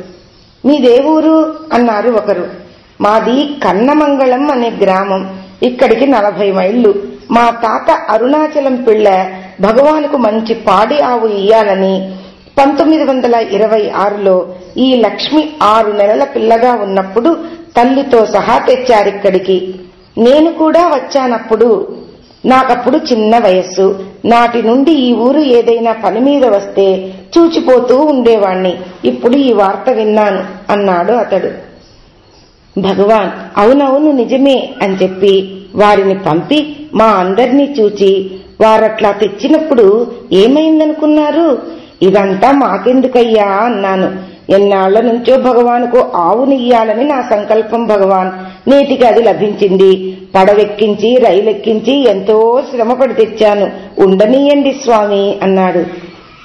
మీదేవూరు అన్నారు ఒకరు. మాది కన్నమంగళం అనే గ్రామం. ఇక్కడికి నలభై మైళ్ళు. మా తాత అరుణాచలం పిళ్ళ భగవానుకు మంచి పాడి ఆవు ఇయ్యాలని పంతొమ్మిది వందల ఇరవై ఆరులో ఈ లక్ష్మి ఆరు నెలల పిల్లగా ఉన్నప్పుడు తల్లితో సహా తెచ్చారిక్కడికి. నేను కూడా వచ్చానప్పుడు నాకప్పుడు చిన్న వయస్సు. నాటి నుండి ఈ ఊరు ఏదైనా పని మీద వస్తే చూచిపోతూ ఉండేవాణ్ణి. ఇప్పుడు ఈ వార్త విన్నాను అన్నాడు అతడు. భగవాన్ అవునవును నిజమే అని చెప్పి వారిని పంపి మా అందర్నీ చూచి వారట్లా తెచ్చినప్పుడు ఏమైందనుకున్నారు? ఇదంతా మాకెందుకయ్యా అన్నాను. ఎన్నాళ్ళ నుంచో భగవానుకు ఆవునియ్యాలని నా సంకల్పం భగవాన్. నేటికి అది లభించింది. పడవెక్కించి రైలెక్కించి ఎంతో శ్రమపడి తెచ్చాను. ఉండనీయండి స్వామి అన్నాడు.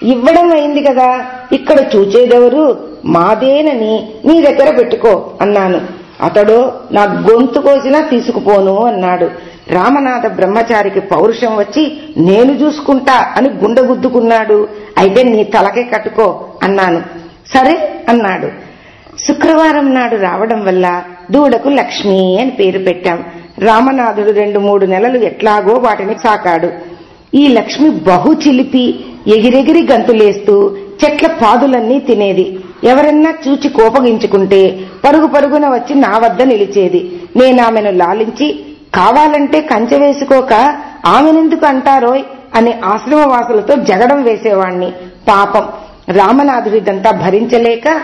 ఇవ్వడం అయింది కదా ఇక్కడ చూచేదెవరు? మాదేనని నీ దగ్గర పెట్టుకో అన్నాను. అతడు నా గొంతు కోసినా తీసుకుపోను అన్నాడు. రామనాథ బ్రహ్మచారికి పౌరుషం వచ్చి నేను చూసుకుంటా అని గుండె గుద్దుకున్నాడు. అయితే నీ తలకే కట్టుకో అన్నాను. సరే అన్నాడు. శుక్రవారం నాడు రావడం వల్ల దూడకు లక్ష్మి అని పేరు పెట్టాం. రామనాథుడు రెండు మూడు నెలలు ఎట్లాగో వాటిని సాకాడు. ఈ లక్ష్మి బహు చిలిపి ఎగిరెగిరి గంతులేస్తూ చెట్ల పాదులన్నీ తినేది. ఎవరన్నా చూచి కోపగించుకుంటే పరుగు పరుగున వచ్చి నా వద్ద నిలిచేది. నేనామెను లాలించి కావాలంటే కంచె వేసుకోక ఆమెనెందుకు అంటారోయ్? అని ఆశ్రమవాసులతో జగడం వేసేవాణ్ణి. పాపం రామనాథుడిదంతా భరించలేక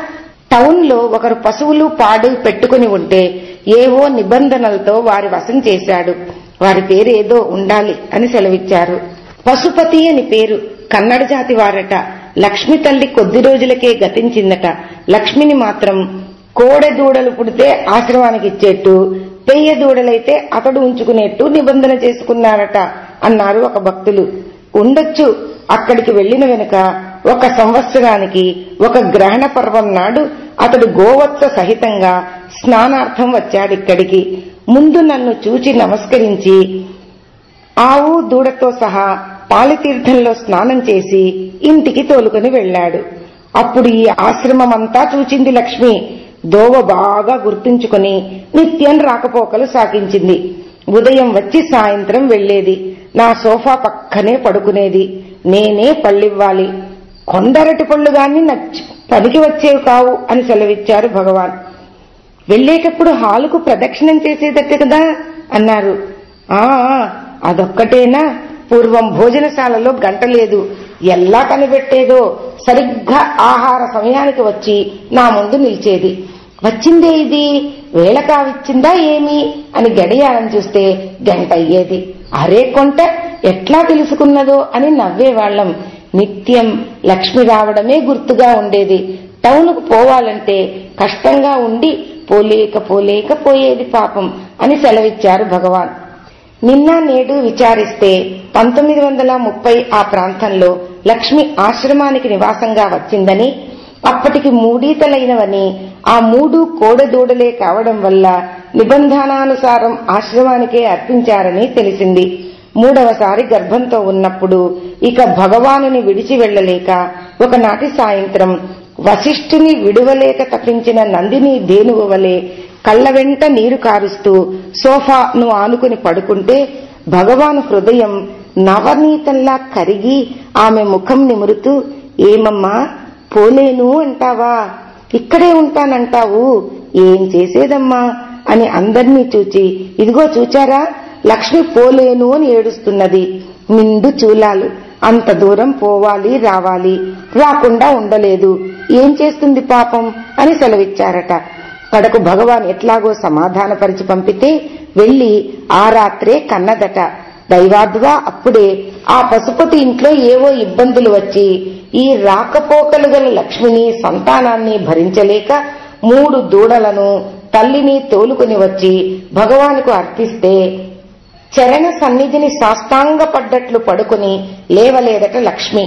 టౌన్లో ఒకరు పశువులు పాడు పెట్టుకుని ఉంటే ఏవో నిబంధనలతో వారి వశం చేశాడు. వారి పేరు ఏదో ఉండాలి అని సెలవిచ్చారు. పశుపతి అని పేరు కన్నడ జాతి వారట. లక్ష్మి తల్లి కొద్ది రోజులకే గతించిందట. లక్ష్మిని మాత్రం కోడె దూడలు పుడితే ఆశ్రమానికి ఇచ్చేట్టు పెయ్య దూడలైతే అతడు ఉంచుకునేట్టు నిబంధన చేసుకున్నారట అన్నారు ఒక భక్తులు. ఉండొచ్చు అక్కడికి వెళ్ళిన వెనుక ఒక సంవత్సరానికి ఒక గ్రహణ పర్వం నాడు అతడు గోవత్స సహితంగా స్నానార్థం వచ్చాడిక్కడికి. ముందు నన్ను చూచి నమస్కరించి ఆవు దూడతో సహా పాలితీర్థంలో స్నానం చేసి ఇంటికి తోలుకుని వెళ్ళాడు అప్పుడు ఈ ఆశ్రమమంతా చూచింది లక్ష్మి. దోవ బాగా గుర్తుంచుకుని నిత్యం రాకపోకలు సాగించింది. ఉదయం వచ్చి సాయంత్రం వెళ్ళేది నా సోఫా పక్కనే పడుకునేది. నేనే పళ్ళివ్వాలి. కొందరటి పళ్ళు గాని నచ్చి పనికి వచ్చేవి కావు అని సెలవిచ్చారు భగవాన్. వెళ్ళేటప్పుడు హాలుకు ప్రదక్షిణం చేసేదట్టే కదా? అన్నారు. ఆ అదొక్కటేనా? పూర్వం భోజనశాలలో గంట లేదు. ఎలా కనిపెట్టేదో సరిగ్గా ఆహార సమయానికి వచ్చి నా ముందు నిలిచేది. వచ్చిందే ఇది? వేళ కావిచ్చిందా ఏమి? అని గడియారం చూస్తే గంట అయ్యేది. అరే కొంట ఎట్లా తెలుసుకున్నదో అని నవ్వేవాళ్ళం నిత్యం లక్ష్మి రావడమే గుర్తుగా ఉండేది. టౌన్కు పోవాలంటే కష్టంగా ఉండి పోలేక పోలేక పోయేది పాపం అని సెలవిచ్చారు భగవాన్. నిన్న నేడు విచారిస్తే పంతొమ్మిది వందల ముప్పై ఆ ప్రాంతంలో లక్ష్మి ఆశ్రమానికి నివాసంగా వచ్చిందని అప్పటికి మూడీతలైనవని ఆ మూడు కోడదూడలే కావడం వల్ల నిబంధనానుసారం ఆశ్రమానికే అర్పించారని తెలిసింది. మూడవసారి గర్భంతో ఉన్నప్పుడు ఇక భగవానుని విడిచి వెళ్ళలేక ఒకనాటి సాయంత్రం వశిష్ఠుని విడువలేక తప్పించిన నందిని దేనువు వలె కళ్ళ వెంట నీరు కారుస్తూ సోఫాను ఆనుకుని పడుకుంటే భగవాను హృదయం నవనీతంలా కరిగి ఆమె ముఖం నిమురుతూ ఏమమ్మా పోలేను అంటావా? ఇక్కడే ఉంటానంటావు. ఏం చేసేదమ్మా? అని అందర్నీ చూచి ఇదిగో చూచారా? లక్ష్మి పోలేను అని ఏడుస్తున్నది. నిండు చూలాలు. అంత దూరం పోవాలి రావాలి. రాకుండా ఉండలేదు. ఏం చేస్తుంది పాపం? అని సెలవిచ్చారట. కడకు భగవాన్ ఎట్లాగో సమాధానపరిచి పంపితే వెళ్ళి ఆ రాత్రే కన్నదట. దైవాద్వా అప్పుడే ఆ పశుపతి ఇంట్లో ఏవో ఇబ్బందులు వచ్చి ఈ రాకపోకలు గల లక్ష్మిని సంతానాన్ని భరించలేక మూడు దూడలను తల్లిని తోలుకుని వచ్చి భగవానుకు అర్పిస్తే చరణ సన్నిధిని సాష్టాంగపడ్డట్లు పడుకుని లేవలేదట లక్ష్మి.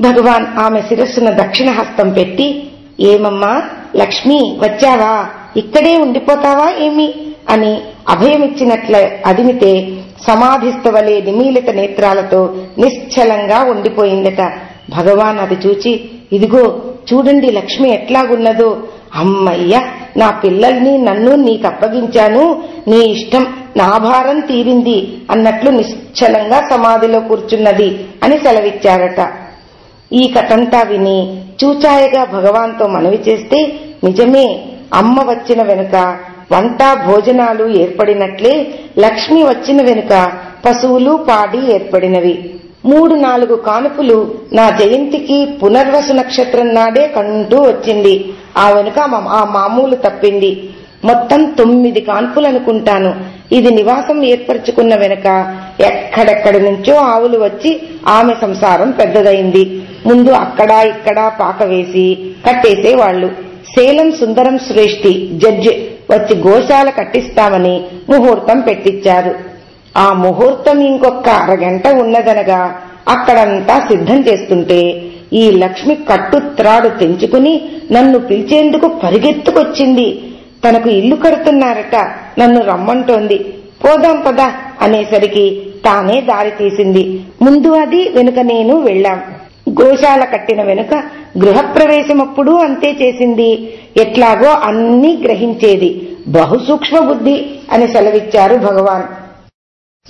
భగవాన్ ఆమె శిరస్సున దక్షిణ హస్తం పెట్టి ఏమమ్మా లక్ష్మి వచ్చావా? ఇక్కడే ఉండిపోతావా ఏమి? అని అభయమిచ్చినట్ల అదిమితే సమాధిస్తవలే నిమీలిత నేత్రాలతో నిశ్చలంగా ఉండిపోయిందట. భగవాన్ అది చూచి ఇదిగో చూడండి లక్ష్మి ఎట్లాగున్నదో. అమ్మయ్య నా పిల్లల్ని నన్ను నీకు అప్పగించాను నీ ఇష్టం నా భారం తీరింది అన్నట్లు నిశ్చలంగా సమాధిలో కూర్చున్నది అని సెలవిచ్చారట. ఈ కథంతా విని చూచాయగా భగవాన్తో మనవి చేస్తే నిజమే అమ్మ వచ్చిన వెనుక వంట భోజనాలు ఏర్పడినట్లే లక్ష్మి వచ్చిన వెనుక పశువులు పాడి ఏర్పడినవి. మూడు నాలుగు కానుపులు నా జయంతికి పునర్వసు నక్షత్రం నాడే కంటూ వచ్చింది. ఆ వెనుక ఆ మామూలు తప్పింది. మొత్తం తొమ్మిది కాన్పులు అనుకుంటాను ఇది నివాసం ఏర్పరచుకున్న వెనుక ఎక్కడెక్కడి నుంచో ఆవులు వచ్చి ఆమె సంసారం పెద్దదైంది. ముందు అక్కడా ఇక్కడా పాక వేసి కట్టేసేవాళ్ళు సేలం సుందరం శ్రేష్ఠి జడ్జి వచ్చి గోశాల కట్టిస్తామని ముహూర్తం పెట్టించారు ఆ ముహూర్తం ఇంకొక అరగంట ఉన్నదనగా అక్కడంతా సిద్ధం చేస్తుంటే ఈ లక్ష్మి కట్టు త్రాడు తెంచుకుని నన్ను పిలిచేందుకు పరిగెత్తుకొచ్చింది. తనకు ఇల్లు కడుతున్నారట. నన్ను రమ్మంటోంది. పోదాం పదా అనేసరికి తానే దారి తీసింది. ముందు అది వెనుక నేను వెళ్ళాం. గోశాల కట్టిన వెనుక గృహప్రవేశమప్పుడు అంతే చేసింది. ఎట్లాగో అన్నీ గ్రహించేది. బహుసూక్ష్మ బుద్ధి అని సెలవిచ్చారు భగవాన్.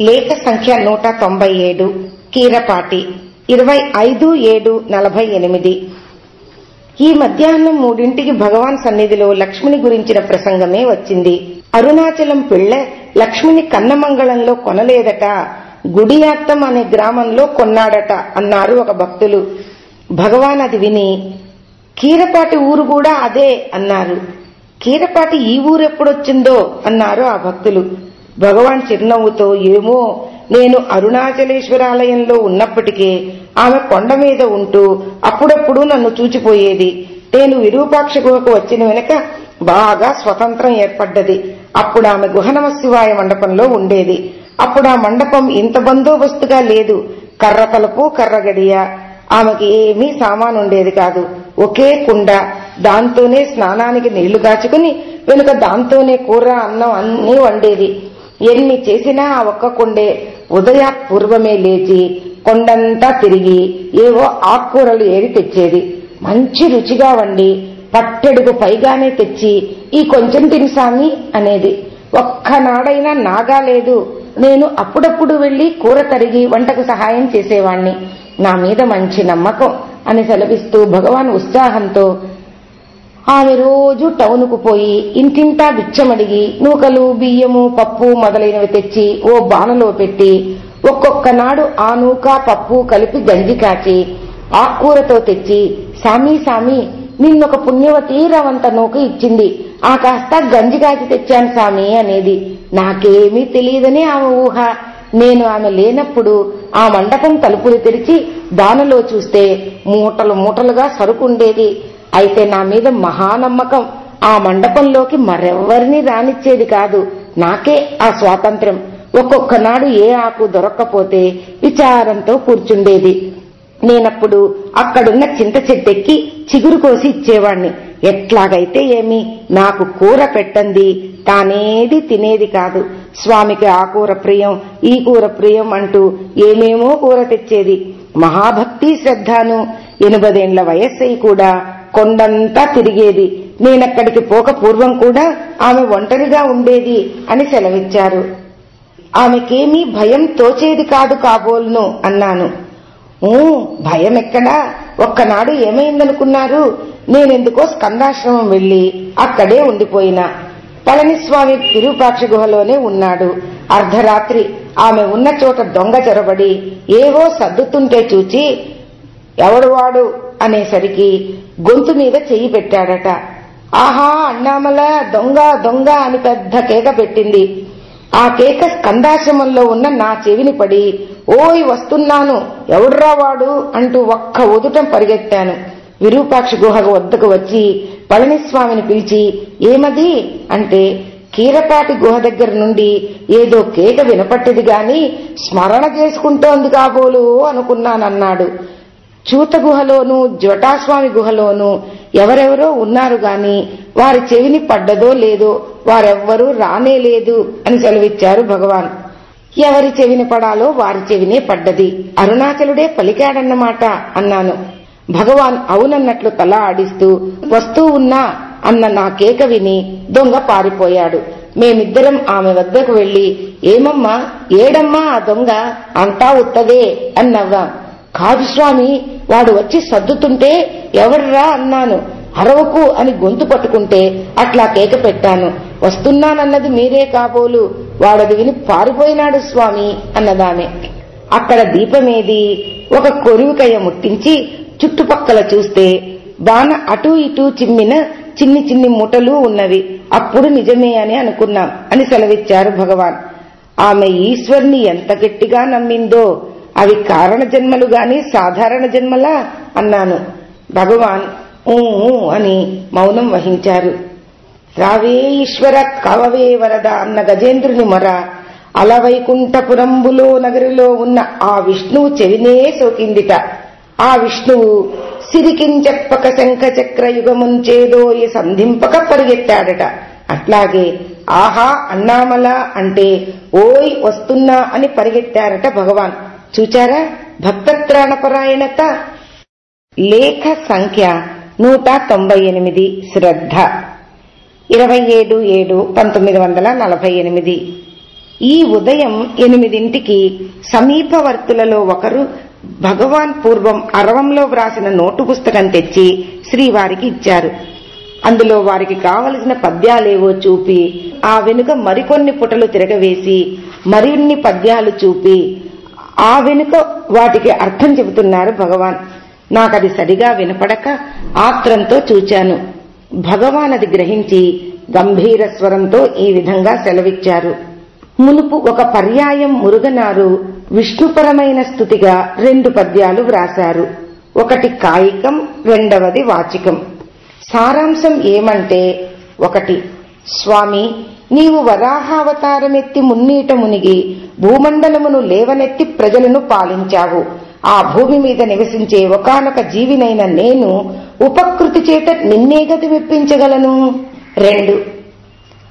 లేఖ సంఖ్య నూట తొంభై ఏడు. కీరపాటి. ఇరవై ఐదు ఏడు నలభై ఎనిమిది. ఈ మధ్యాహ్నం మూడింటికి భగవాన్ సన్నిధిలో లక్ష్మిని గురించిన ప్రసంగమే వచ్చింది. అరుణాచలం పిళ్ళ లక్ష్మిని కన్నమంగళంలో కొనలేదట. గుడియాత్తం అనే గ్రామంలో కొన్నాడట అన్నారు ఒక భక్తులు. భగవాన్ అది విని కీరపాటి ఊరు కూడా అదే అన్నారు. కీరపాటి ఈ ఊరెప్పుడొచ్చిందో అన్నారు ఆ భక్తులు. భగవాన్ చిరునవ్వుతో ఏమో నేను అరుణాచలేశ్వరాలయంలో ఉన్నప్పటికీ ఆమె కొండ మీద ఉంటూ అప్పుడప్పుడు నన్ను చూచిపోయేది. నేను విరూపాక్ష గుహకు వచ్చిన వెనుక బాగా స్వతంత్రం ఏర్పడ్డది. అప్పుడు ఆమె గుహనమశివాయ మండపంలో ఉండేది. అప్పుడు ఆ మండపం ఇంత బందోబస్తుగా లేదు. కర్ర తలుపు కర్ర గడియ. ఆమెకి ఏమీ సామాను ఉండేది కాదు. ఒకే కుండ. దాంతోనే స్నానానికి నీళ్ళు దాచుకుని వెనుక దాంతోనే కూర అన్నం అన్నీ వండేది. ఎన్ని చేసినా ఆ ఒక్క కుండే. ఉదయా పూర్వమే లేచి కొండంతా తిరిగి ఏవో ఆకుకూరలు ఏవి తెచ్చేది. మంచి రుచిగా వండి పట్టెడుగు పైగానే తెచ్చి ఈ కొంచెం తినిసామి అనేది. ఒక్కనాడైనా నాగాలేదు నేను అప్పుడప్పుడు వెళ్ళి కూర తరిగి వంటకు సహాయం చేసేవాణ్ణి. నా మీద మంచి నమ్మకం అని సెలవిస్తూ భగవాన్ ఉత్సాహంతో ఆమె రోజు టౌనుకు పోయి ఇంటింటా బిచ్చమడిగి నూకలు బియ్యము పప్పు మొదలైనవి తెచ్చి ఓ బాణలో పెట్టి ఒక్కొక్క నాడు ఆ నూక పప్పు కలిపి గంజి కాచి ఆకూరతో తెచ్చి సామి సామి నిన్నొక పుణ్యవతి రవంత నూక ఇచ్చింది. ఆ కాస్త గంజి కాచి తెచ్చాను సామి అనేది. నాకేమీ తెలియదని ఆమె ఊహ. నేను ఆమె లేనప్పుడు ఆ మండపం తలుపులు తెరిచి దానిలో చూస్తే మూటలు మూటలుగా సరుకుండేది. అయితే నా మీద మహానమ్మకం. ఆ మండపంలోకి మరెవ్వరిని రానిచ్చేది కాదు. నాకే ఆ స్వాతంత్ర్యం. ఒక్కొక్కనాడు ఏ ఆకు దొరక్కపోతే విచారంతో కూర్చుండేది. నేనప్పుడు అక్కడున్న చింత చెట్టెక్కి చిగురు కోసి ఇచ్చేవాణ్ణి. ఎట్లాగైతే ఏమి? నాకు కూర పెట్టంది. తానేది తినేది కాదు. స్వామికి ఆ కూర ప్రియం ఈ కూర ప్రియం అంటూ ఏమేమో కూర తెచ్చేది. మహాభక్తి శ్రద్ధను. ఎనభదేండ్ల వయస్సై కూడా కొండంతా తిరిగేది. నేనక్కడికి పోక పూర్వం కూడా ఆమె ఒంటరిగా ఉండేది అని సెలవిచ్చారు. ఆమెకేమీ భయం తోచేది కాదు కాబోల్ను అన్నాను. భయం ఎక్కడా ఒక్కనాడు ఏమైందనుకున్నారు? నేనెందుకో స్కందాశ్రమం వెళ్ళి అక్కడే ఉండిపోయినా. పళనిస్వామి విరూపాక్ష గుహలోనే ఉన్నాడు. అర్ధరాత్రి ఆమె ఉన్న చోట దొంగ చొరబడి ఏవో సర్దుతుంటే చూచి ఎవడు వాడు? అనేసరికి గొంతు మీద చెయ్యి పెట్టాడట. ఆహా అన్నామల దొంగ దొంగ అని పెద్ద కేక పెట్టింది. ఆ కేక స్కందాశ్రమంలో ఉన్న నా చెవిని పడి ఓయ్ వస్తున్నాను. ఎవడ్రా వాడు? అంటూ ఒక్క ఒదుటం పరిగెత్తాను. విరూపాక్ష గుహ వద్దకు వచ్చి పళనిస్వామిని పిలిచి ఏమది? అంటే కీరపాటి గుహ దగ్గర నుండి ఏదో కేక వినపట్టిది గాని స్మరణ చేసుకుంటోంది కాబోలు అనుకున్నానన్నాడు. చూత గుహలోను జటాస్వామి గుహలోను ఎవరెవరో ఉన్నారు గాని వారి చెవిని పడ్డదో లేదో వారెవ్వరూ రానే లేదు అని సెలవిచ్చారు భగవాన్. ఎవరి చెవిని పడాలో వారి చెవినే పడ్డది. అరుణాచలుడే పలికాడన్నమాట అన్నాను. భగవాన్ అవునన్నట్లు తల ఆడిస్తూ వస్తూ ఉన్నా అన్న నా కేక విని దొంగ పారిపోయాడు. మేమిద్దరం ఆమె వద్దకు వెళ్ళి ఏమమ్మా ఏడమ్మా ఆ దొంగ అంతా ఉత్తదే అన్నవ్వాం కాదు స్వామి వాడు వచ్చి సర్దుతుంటే ఎవడ్రా అన్నాను. అరవకు అని గొంతు పట్టుకుంటే అట్లా కేక పెట్టాను. వస్తున్నానన్నది మీరే కాబోలు. వాడది విని పారిపోయినాడు స్వామి అన్నదామె. అక్కడ దీపమేది ఒక కొరివికయ్య ముట్టించి చుట్టుపక్కల చూస్తే బాణ అటూ ఇటూ చిమ్మిన చిన్ని చిన్ని మూటలు ఉన్నవి. అప్పుడు నిజమే అని అనుకున్నాం అని సెలవిచ్చారు భగవాన్. ఆమె ఈశ్వర్ని ఎంత గట్టిగా నమ్మిందో అవి కారణ జన్మలు గాని సాధారణ జన్మలా అన్నాను. భగవాన్ ఊ ఊ అని మౌనం వహించారు. రావే ఈశ్వర కవవే వరద అన్న గజేంద్రుని మొర అలవైకుంఠపురంబులో నగరిలో ఉన్న ఆ విష్ణువు చెవినే సోకిందిట. ఆ విష్ణువు సిరికించెప్పక శంఖ చక్ర యుగముంచేదోయి సంధింపక పరిగెత్తాడట. అట్లాగే ఆహా అన్నామల అంటే ఓయ్ వస్తున్నా అని పరిగెత్తారట భగవాన్. చూచారా? భక్తత్రాణపరాయణత లేఖ సంఖ్య నూట తొంభై ఎనిమిది. శ్రద్ధ. ఇరవై ఏడు ఏడు పంతొమ్మిది వందల నలభై ఎనిమిది. ఈ ఉదయం ఎనిమిదింటికి సమీపవర్తులలో ఒకరు భగవాన్ పూర్వం అరవంలో వ్రాసిన నోటు పుస్తకం తెచ్చి శ్రీవారికి ఇచ్చారు. అందులో వారికి కావలసిన పద్యాలేవో చూపి ఆ వెనుక మరికొన్ని పుటలు తిరగవేసి మరిన్ని పద్యాలు చూపి ఆ వెనుక వాటికి అర్థం చెబుతున్నారు భగవాన్. నాకది సరిగా వినపడక ఆత్రంతో చూచాను. భగవాన్ అది గ్రహించి గంభీర స్వరంతో ఈ విధంగా సెలవిచ్చారు. మునుపు ఒక పర్యాయం మురుగనారు విష్ణుపరమైన స్థుతిగా రెండు పద్యాలు వ్రాశారు. ఒకటి కాయికం రెండవది వాచికం. సారాంశం ఏమంటే ఒకటి స్వామి నీవు వరాహావతారమెత్తి మున్నీట మునిగి భూమండలమును లేవనెత్తి ప్రజలను పాలించావు. ఆ భూమి మీద నివసించే ఒకనొక జీవినైన నేను ఉపకృతి చేత నిన్నే గతి మెప్పించగలను. రెండు.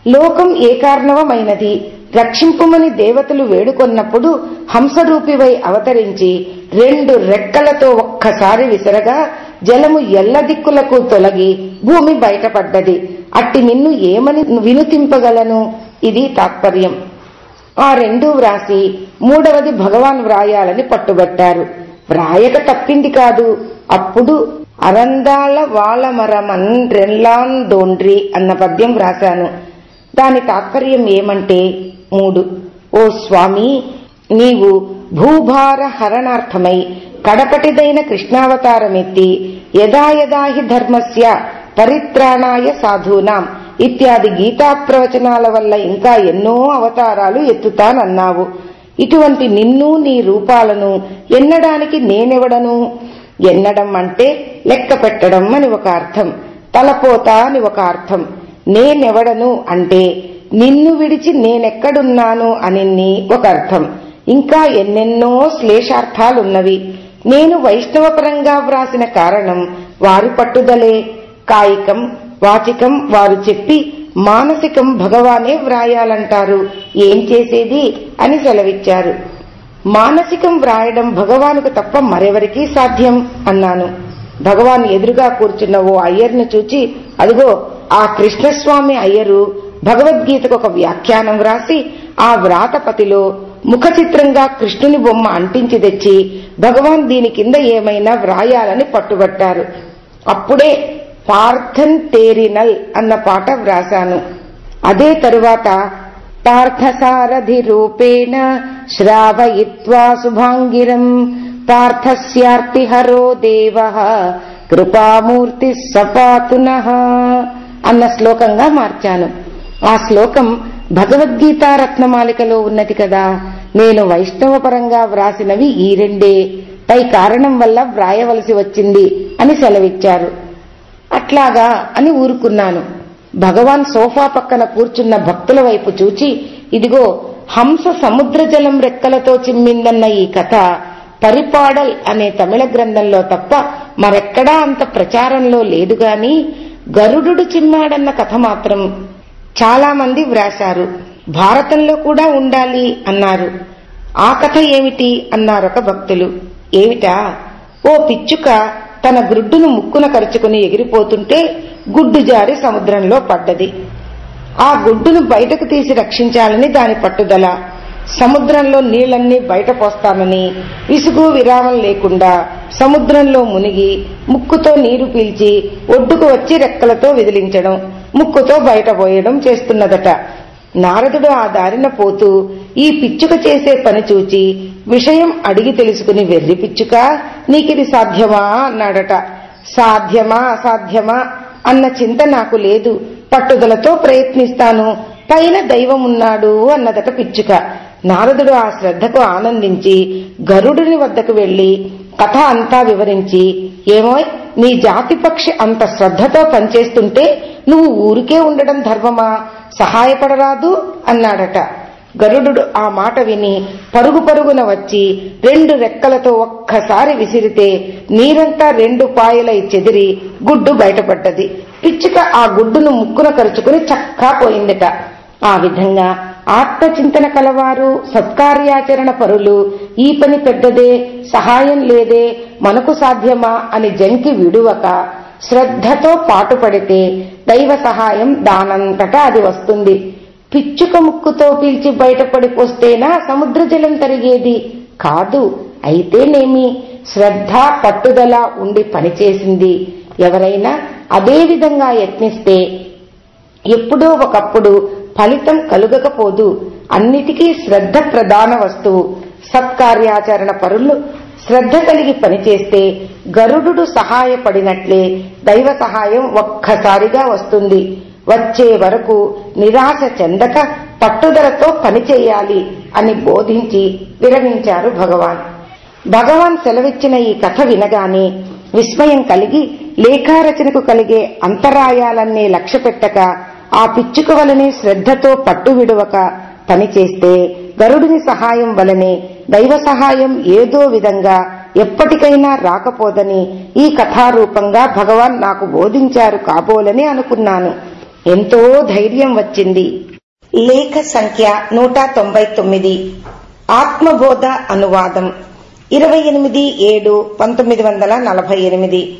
లోకం ఏకార్ణవమైనది రక్షింపుమని దేవతలు వేడుకొన్నప్పుడు హంసరూపివై అవతరించి రెండు రెక్కలతో ఒక్కసారి విసరగా జలము ఎల్ల దిక్కులకు తొలగి భూమి బయటపడ్డది. అట్టి నిన్ను ఏమని వినుతింపగలను? ఇది తాత్పర్యం. ఆ రెండూ వ్రాసి మూడవది భగవాన్ వ్రాయాలని పట్టుబట్టారు. వ్రాయక తప్పింది కాదు. అప్పుడు అరందాల వాళమరమన్ దోండ్రి అన్న పద్యం వ్రాశాను. దాని తాత్పర్యం ఏమంటే మూడు. ఓ స్వామి నీవు భూభార హరణార్థమై కడపటిదైన కృష్ణావతారమెత్తి యదాయదాహి ధర్మస్య పరిత్రాణాయ సాధూనాం ఇత్యాది గీతా ప్రవచనాల వల్ల ఇంకా ఎన్నో అవతారాలు ఎత్తుతానన్నావు. ఇటువంటి నిన్ను నీ రూపాలను ఎన్నడానికి నేనెవడను? ఎన్నడం అంటే లెక్క పెట్టడం అని ఒక అర్థం తలపోత అని ఒక అర్థం. నేనెవడను అంటే నిన్ను విడిచి నేనెక్కడున్నాను అని ఒక అర్థం. ఇంకా ఎన్నెన్నో శ్లేషార్థాలున్నవి. నేను వైష్ణవపరంగా వ్రాసిన కారణం వారి పట్టుదలే. కాయికం వాచికం వారు చెప్పి మానసికం భగవానే వ్రాయాలంటారు. ఏం చేసేది అని సెలవిచ్చారు. మానసికం వ్రాయడం భగవానుకు తప్ప మరెవరికీ సాధ్యం అన్నాను. భగవాన్ ఎదురుగా కూర్చున్న ఓ అయ్యర్ను చూచి అదిగో ఆ కృష్ణస్వామి అయ్యరు భగవద్గీతకు ఒక వ్యాఖ్యానం వ్రాసి ఆ వ్రాతపతిలో ముఖ చిత్రంగా కృష్ణుని బొమ్మ అంటించి తెచ్చి భగవాన్ దీని కింద ఏమైనా వ్రాయాలని పట్టుబట్టారు. అప్పుడే పార్థన్ తేరినల్ అన్న పాట వ్రాశాను. అదే తరువాత పార్థసారథి రూపేణ శ్రావయిత్వా శుభాంగిరం పార్థస్యార్తిహరో దేవ కృపామూర్తి సపాతున అన్న శ్లోకంగా మార్చాను. ఆ శ్లోకం భగవద్గీత రత్నమాలికలో ఉన్నది కదా. నేను వైష్ణవ పరంగా వ్రాసినవి ఈ రెండే. పై కారణం వల్ల వ్రాయవలసి వచ్చింది అని సెలవిచ్చారు. అట్లాగా అని ఊరుకున్నాను. భగవాన్ సోఫా పక్కన కూర్చున్న భక్తుల వైపు చూచి ఇదిగో హంస సముద్ర జలం రెక్కలతో చిమ్మిందన్న ఈ కథ పరిపాడల్ అనే తమిళ గ్రంథంలో తప్ప మరెక్కడా అంత ప్రచారంలో లేదు గాని గరుడు చిమ్మాడన్న కథ మాత్రం చాలా మంది వ్రాశారు. భారతంలో కూడా ఉండాలి అన్నారు. ఆ కథ ఏమిటి? అన్నారొక భక్తులు. ఏమిటా? ఓ పిచ్చుక తన గుడ్డును ముక్కున కరుచుకుని ఎగిరిపోతుంటే గుడ్డు జారి సముద్రంలో పడ్డది. ఆ గుడ్డును బయటకు తీసి రక్షించాలని దాని పట్టుదల. సముద్రంలో నీళ్ళన్నీ బయట పోస్తానని విసుగు విరామం లేకుండా సముద్రంలో మునిగి ముక్కుతో నీరు పీల్చి ఒడ్డుకు వచ్చి రెక్కలతో విదిలించడం. ముక్కుతో బయట పోయడం చేస్తున్నదట. నారదుడు ఆ దారిన పోతూ ఈ పిచ్చుక చేసే పని చూచి విషయం అడిగి తెలుసుకుని వెర్రి పిచ్చుక నీకిది సాధ్యమా? అన్నాడట. సాధ్యమా అసాధ్యమా? అన్న చింత నాకు లేదు. పట్టుదలతో ప్రయత్నిస్తాను. పైన దైవం ఉన్నాడు అన్నదట పిచ్చుక. నారదుడు ఆ శ్రద్ధకు ఆనందించి గరుడుని వద్దకు వెళ్ళి కథ అంతా వివరించి ఏమో నీ జాతి పక్షి అంత శ్రద్ధతో పనిచేస్తుంటే నువ్వు ఊరికే ఉండడం ధర్మమా? సహాయపడరాదు అన్నాడట. గరుడు ఆ మాట విని పరుగు పరుగున వచ్చి రెండు రెక్కలతో ఒక్కసారి విసిరితే నీరంతా రెండు పాయలై చెదిరి గుడ్డు బయటపడ్డది. పిచ్చుక ఆ గుడ్డును ముక్కున కరుచుకుని చక్కా పోయిందట. ఆ విధంగా ఆత్మచింతన కలవారు సత్కార్యాచరణ పరులు. ఈ పని పెద్దదే సహాయం లేదే మనకు సాధ్యమా అని జంకి విడువక శ్రద్ధతో పాటుపడితే దైవ సహాయం దానంతట అది వస్తుంది. పిచ్చుక ముక్కుతో పీల్చి బయటపడిపోస్తేనా సముద్ర జలం తరిగేది? కాదు అయితేనేమి? శ్రద్ధ పట్టుదల ఉండి పనిచేసింది. ఎవరైనా అదే విధంగా యత్నిస్తే ఎప్పుడో ఒకప్పుడు ఫలితం కలుగకపోదు. అన్నిటికీ శ్రద్ధ ప్రధాన వస్తువు. సత్కార్యాచరణ పరులు శ్రద్ధ కలిగి పనిచేస్తే గరుడు సహాయపడినట్లే దైవ సహాయం ఒక్కసారిగా వస్తుంది. వచ్చే వరకు నిరాశ చెందక పట్టుదలతో పనిచేయాలి అని బోధించి విరమించారు భగవాన్. భగవాన్ సెలవిచ్చిన ఈ కథ వినగానే విస్మయం కలిగి లేఖారచనకు కలిగే అంతరాయాలన్నీ లక్ష్యపెట్టక ఆ పిచ్చుక వలనే శ్రద్ధతో పట్టు విడువక పనిచేస్తే గరుడిని సహాయం వలనే దైవ సహాయం ఏదో విధంగా ఎప్పటికైనా రాకపోదని ఈ కథారూపంగా భగవాన్ నాకు బోధించారు కాబోలని అనుకున్నాను. ఎంతో ధైర్యం వచ్చింది. లేఖ సంఖ్య నూట తొంభై తొమ్మిది. ఆత్మబోధ అనువాదం. ఇరవై ఎనిమిది ఏడు పంతొమ్మిది వందల నలభై ఎనిమిది.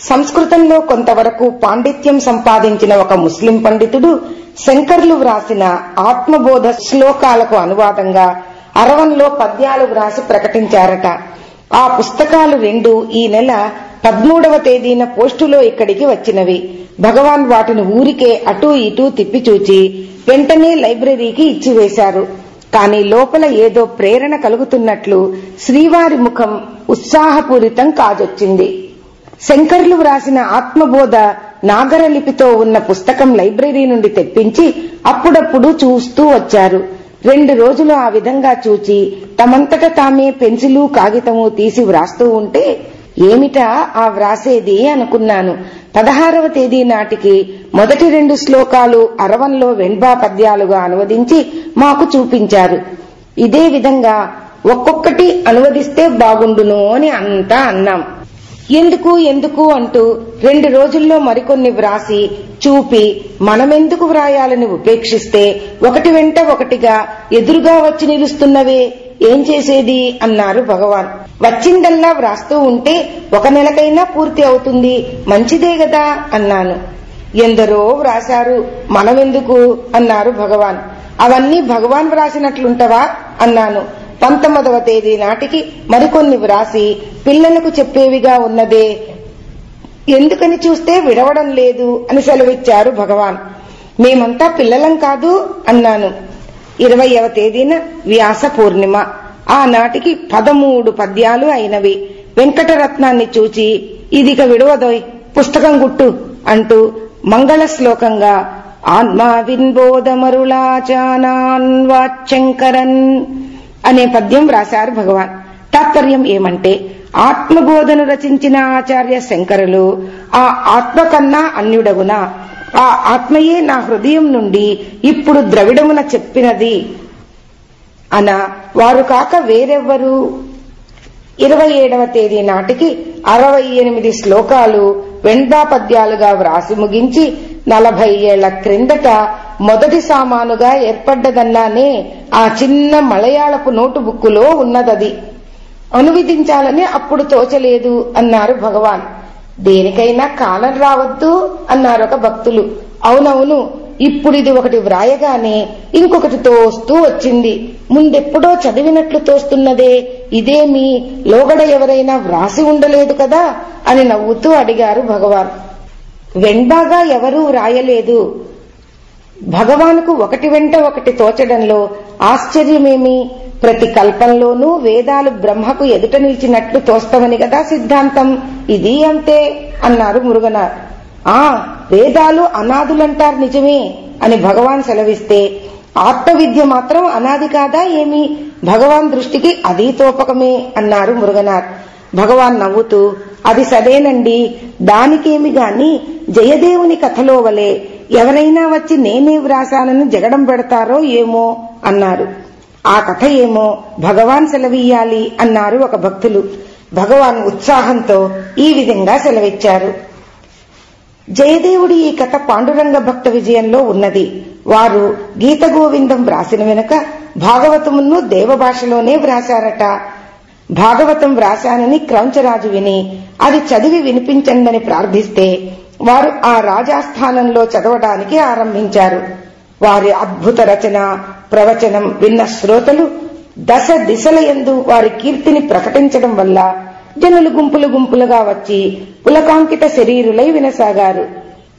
సంస్కృతంలో కొంతవరకు పాండిత్యం సంపాదించిన ఒక ముస్లిం పండితుడు శంకర్లు వ్రాసిన ఆత్మబోధ శ్లోకాలకు అనువాదంగా అరవంలో పద్యాలు వ్రాసి ప్రకటించారట. ఆ పుస్తకాలు రెండు ఈ నెల పదమూడవ తేదీన పోస్టులో ఇక్కడికి వచ్చినవి. భగవాన్ వాటిని ఊరికే అటూ ఇటూ తిప్పిచూచి వెంటనే లైబ్రరీకి ఇచ్చివేశారు. కాని లోపల ఏదో ప్రేరణ కలుగుతున్నట్లు శ్రీవారి ముఖం ఉత్సాహపూరితం కాజొచ్చింది. శంకర్లు వ్రాసిన ఆత్మబోధ నాగరలిపితో ఉన్న పుస్తకం లైబ్రరీ నుండి తెప్పించి అప్పుడప్పుడు చూస్తూ వచ్చారు. రెండు రోజులు ఆ విధంగా చూచి తమంతట తామే పెన్సిలు కాగితము తీసి వ్రాస్తూ ఉంటే ఏమిటా ఆ వ్రాసేది అనుకున్నాను. పదహారవ తేదీ నాటికి మొదటి రెండు శ్లోకాలు అరవంలో వెండ్బా పద్యాలుగా అనువదించి మాకు చూపించారు. ఇదే విధంగా ఒక్కొక్కటి అనువదిస్తే బాగుండును అని అంతా అన్నాం. ఎందుకు ఎందుకు అంటూ రెండు రోజుల్లో మరికొన్ని వ్రాసి చూపి మనమెందుకు వ్రాయాలని ఉపేక్షిస్తే ఒకటి వెంట ఒకటిగా ఎదురుగా వచ్చి నిలుస్తున్నవే? ఏం చేసేది? అన్నారు భగవాన్. వచ్చిందల్లా వ్రాస్తూ ఉంటే ఒక నెలకైనా పూర్తి అవుతుంది. మంచిదే గదా? అన్నాను. ఎందరో వ్రాశారు. మనమెందుకు? అన్నారు భగవాన్. అవన్నీ భగవాన్ వ్రాసినట్లుంటవా? అన్నాను. పంతొమ్మిదవ తేదీ నాటికి మరికొన్ని వ్రాసి పిల్లలకు చెప్పేవిగా ఉన్నదే. ఎందుకని చూస్తే విడవడం లేదు అని సెలవిచ్చారు భగవాన్. మేమంతా పిల్లలం కాదు అన్నాను. ఇరవయవ తేదీన వ్యాస పూర్ణిమ. ఆనాటికి పదమూడు పద్యాలు అయినవి. వెంకటరత్నాన్ని చూచి ఇదిక విడవదోయ్ పుస్తకం గుట్టు అంటూ మంగళ శ్లోకంగా ఆత్మా విన్బోధమరుళాచానాన్ అనే పద్యం వ్రాశారు భగవాన్. తాత్పర్యం ఏమంటే ఆత్మబోధను రచించిన ఆచార్య శంకరులు ఆ ఆత్మ కన్నా అన్యుడగునా ఆ ఆత్మయే నా హృదయం నుండి ఇప్పుడు ద్రవిడమున చెప్పినది అన వారు కాక వేరెవ్వరు? ఇరవై ఏడవ తేదీ నాటికి అరవై ఎనిమిది శ్లోకాలు వెండా పద్యాలుగా వ్రాసి ముగించి నలభై ఏళ్ళ క్రిందట మొదటి సామానుగా ఏర్పడ్డదన్నానే ఆ చిన్న మలయాళపు నోటు బుక్కులో ఉన్నదది. అనువదించాలని అప్పుడు తోచలేదు అన్నారు భగవాన్. దేనికైనా కాలం రావద్దు అన్నారు ఒక భక్తులు. అవునవును ఇప్పుడు ఇది ఒకటి వ్రాయగానే ఇంకొకటి తోస్తూ వచ్చింది. ముందెప్పుడో చదివినట్లు తోస్తున్నదే ఇదేమి లోగడ ఎవరైనా వ్రాసి ఉండలేదు కదా అని నవ్వుతూ అడిగారు భగవాన్. వెంబాగా ఎవరూ వ్రాయలేదు. భగవానుకు ఒకటి వెంట ఒకటి తోచడంలో ఆశ్చర్యమేమి? ప్రతి కల్పంలోనూ వేదాలు బ్రహ్మకు ఎదుట నిలిచినట్లు తోస్తవని కదా సిద్ధాంతం. ఇది అంతే అన్నారు మురుగన ఆ వేదాలు అనాథులంటారు నిజమే అని భగవాన్ సెలవిస్తే ఆత్మవిద్య మాత్రం అనాది కాదా ఏమి? భగవాన్ దృష్టికి అది తోపకమే అన్నారు మురుగనాథ్ భగవాన్ నవ్వుతూ అది సరేనండి దానికేమి గాని జయదేవుని కథలో వలె ఎవరైనా వచ్చి నేనే వ్రాసానని జగడం పెడతారో ఏమో అన్నారు. ఆ కథ ఏమో భగవాన్ సెలవీయాలి అన్నారు ఒక భక్తులు. భగవాన్ ఉత్సాహంతో ఈ విధంగా సెలవిచ్చారు. జయదేవుడి ఈ కథ పాండురంగ భక్త విజయంలో ఉన్నది. వారు గీత గోవిందం వ్రాసిన వెనుక భాగవతమును దేవభాషలోనే వ్రాశారట. భాగవతం వ్రాశానని క్రౌంచరాజు విని అది చదివి వినిపించండని ప్రార్థిస్తే వారు ఆ రాజాస్థానంలో చదవడానికి ఆరంభించారు. వారి అద్భుత రచన ప్రవచనం విన్న శ్రోతలు దశ దిశల ఎందు వారి కీర్తిని ప్రకటించడం వల్ల జనులు గుంపులు గుంపులుగా వచ్చి పులకాంకిత శరీరులై వినసాగారు.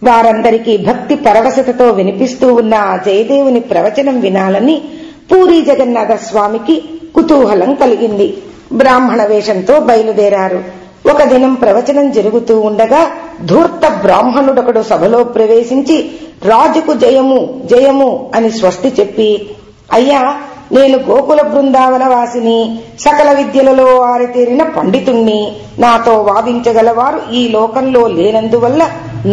వారందరికీ భక్తి పరవశతతో వినిపిస్తూ ఉన్న ఆ జయదేవుని ప్రవచనం వినాలని పూరి జగన్నాథ స్వామికి కుతూహలం కలిగింది. బ్రాహ్మణ వేషంతో బయలుదేరారు. ఒక దినం ప్రవచనం జరుగుతూ ఉండగా ధూర్త బ్రాహ్మణుడొకడు సభలో ప్రవేశించి రాజుకు జయము జయము అని స్వస్తి చెప్పి అయ్యా నేను గోకుల బృందావన వాసిని సకల విద్యలలో ఆరితేరిన పండితుణ్ణి నాతో వాదించగలవారు ఈ లోకంలో లేనందువల్ల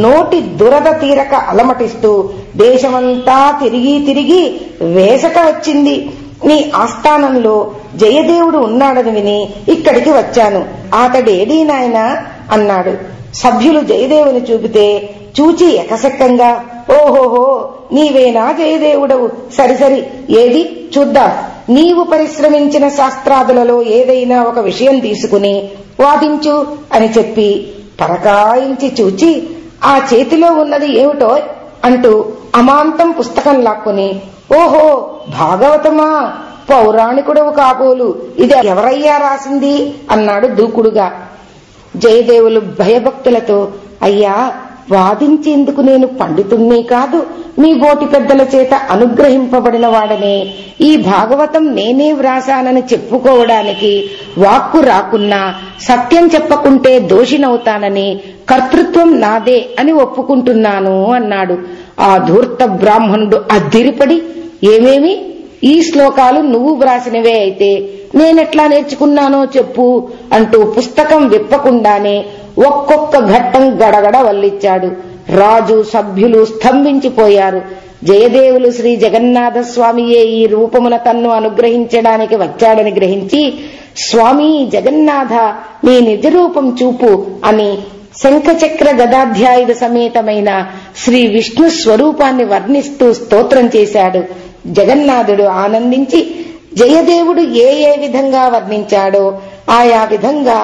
నోటి దురద తీరక అలమటిస్తూ దేశమంతా తిరిగి తిరిగి వేసక వచ్చింది. నీ ఆస్థానంలో జయదేవుడు ఉన్నాడని విని ఇక్కడికి వచ్చాను. అతడేడీ నాయనా? అన్నాడు. సభ్యులు జయదేవుని చూపితే చూచి ఎకసెక్కంగా ఓహోహో నీవేనా జయదేవుడవు. సరిసరి ఏది? చూద్దాం. నీవు పరిశ్రమించిన శాస్త్రాదులలో ఏదైనా ఒక విషయం తీసుకుని వాదించు అని చెప్పి పరకాయించి చూచి ఆ చేతిలో ఉన్నది ఏమిటో అంటూ అమాంతం పుస్తకం లాక్కుని ఓహో భాగవతమా? పౌరాణికుడవు కాబోలు ఇది ఎవరయ్యా రాసింది? అన్నాడు దూకుడుగా. జయదేవులు భయభక్తులతో అయ్యా వాదించేందుకు నేను పండితుణ్ణి కాదు మీ బోటి పెద్దల చేత అనుగ్రహింపబడిన వాడనే. ఈ భాగవతం నేనే వ్రాసానని చెప్పుకోవడానికి వాక్కు రాకున్నా సత్యం చెప్పకుంటే దోషినవుతానని కర్తృత్వం నాదే అని ఒప్పుకుంటున్నాను అన్నాడు. ఆ ధూర్త బ్రాహ్మణుడు అద్దిరిపడి ఏమేమి? ఈ శ్లోకాలు నువ్వు వ్రాసినవే అయితే నేనెట్లా నేర్చుకున్నానో చెప్పు అంటూ పుస్తకం విప్పకుండానే ఒక్కొక్క ఘట్టం గడగడ వల్లిచ్చాడు. రాజు సభ్యులు స్తంభించిపోయారు. జయదేవులు శ్రీ జగన్నాథ స్వామియే ఈ రూపమున తన్ను అనుగ్రహించడానికి వచ్చాడని గ్రహించి స్వామి జగన్నాథ నీ నిజరూపం చూపు అని శంఖచక్ర గదాధ్యాయుధ సమేతమైన శ్రీ విష్ణు స్వరూపాన్ని వర్ణిస్తూ స్తోత్రం చేశాడు. జగన్నాథుడు ఆనందించి జయదేవుడు ఏ ఏ విధంగా వర్ణించాడో ఆయా విధంగా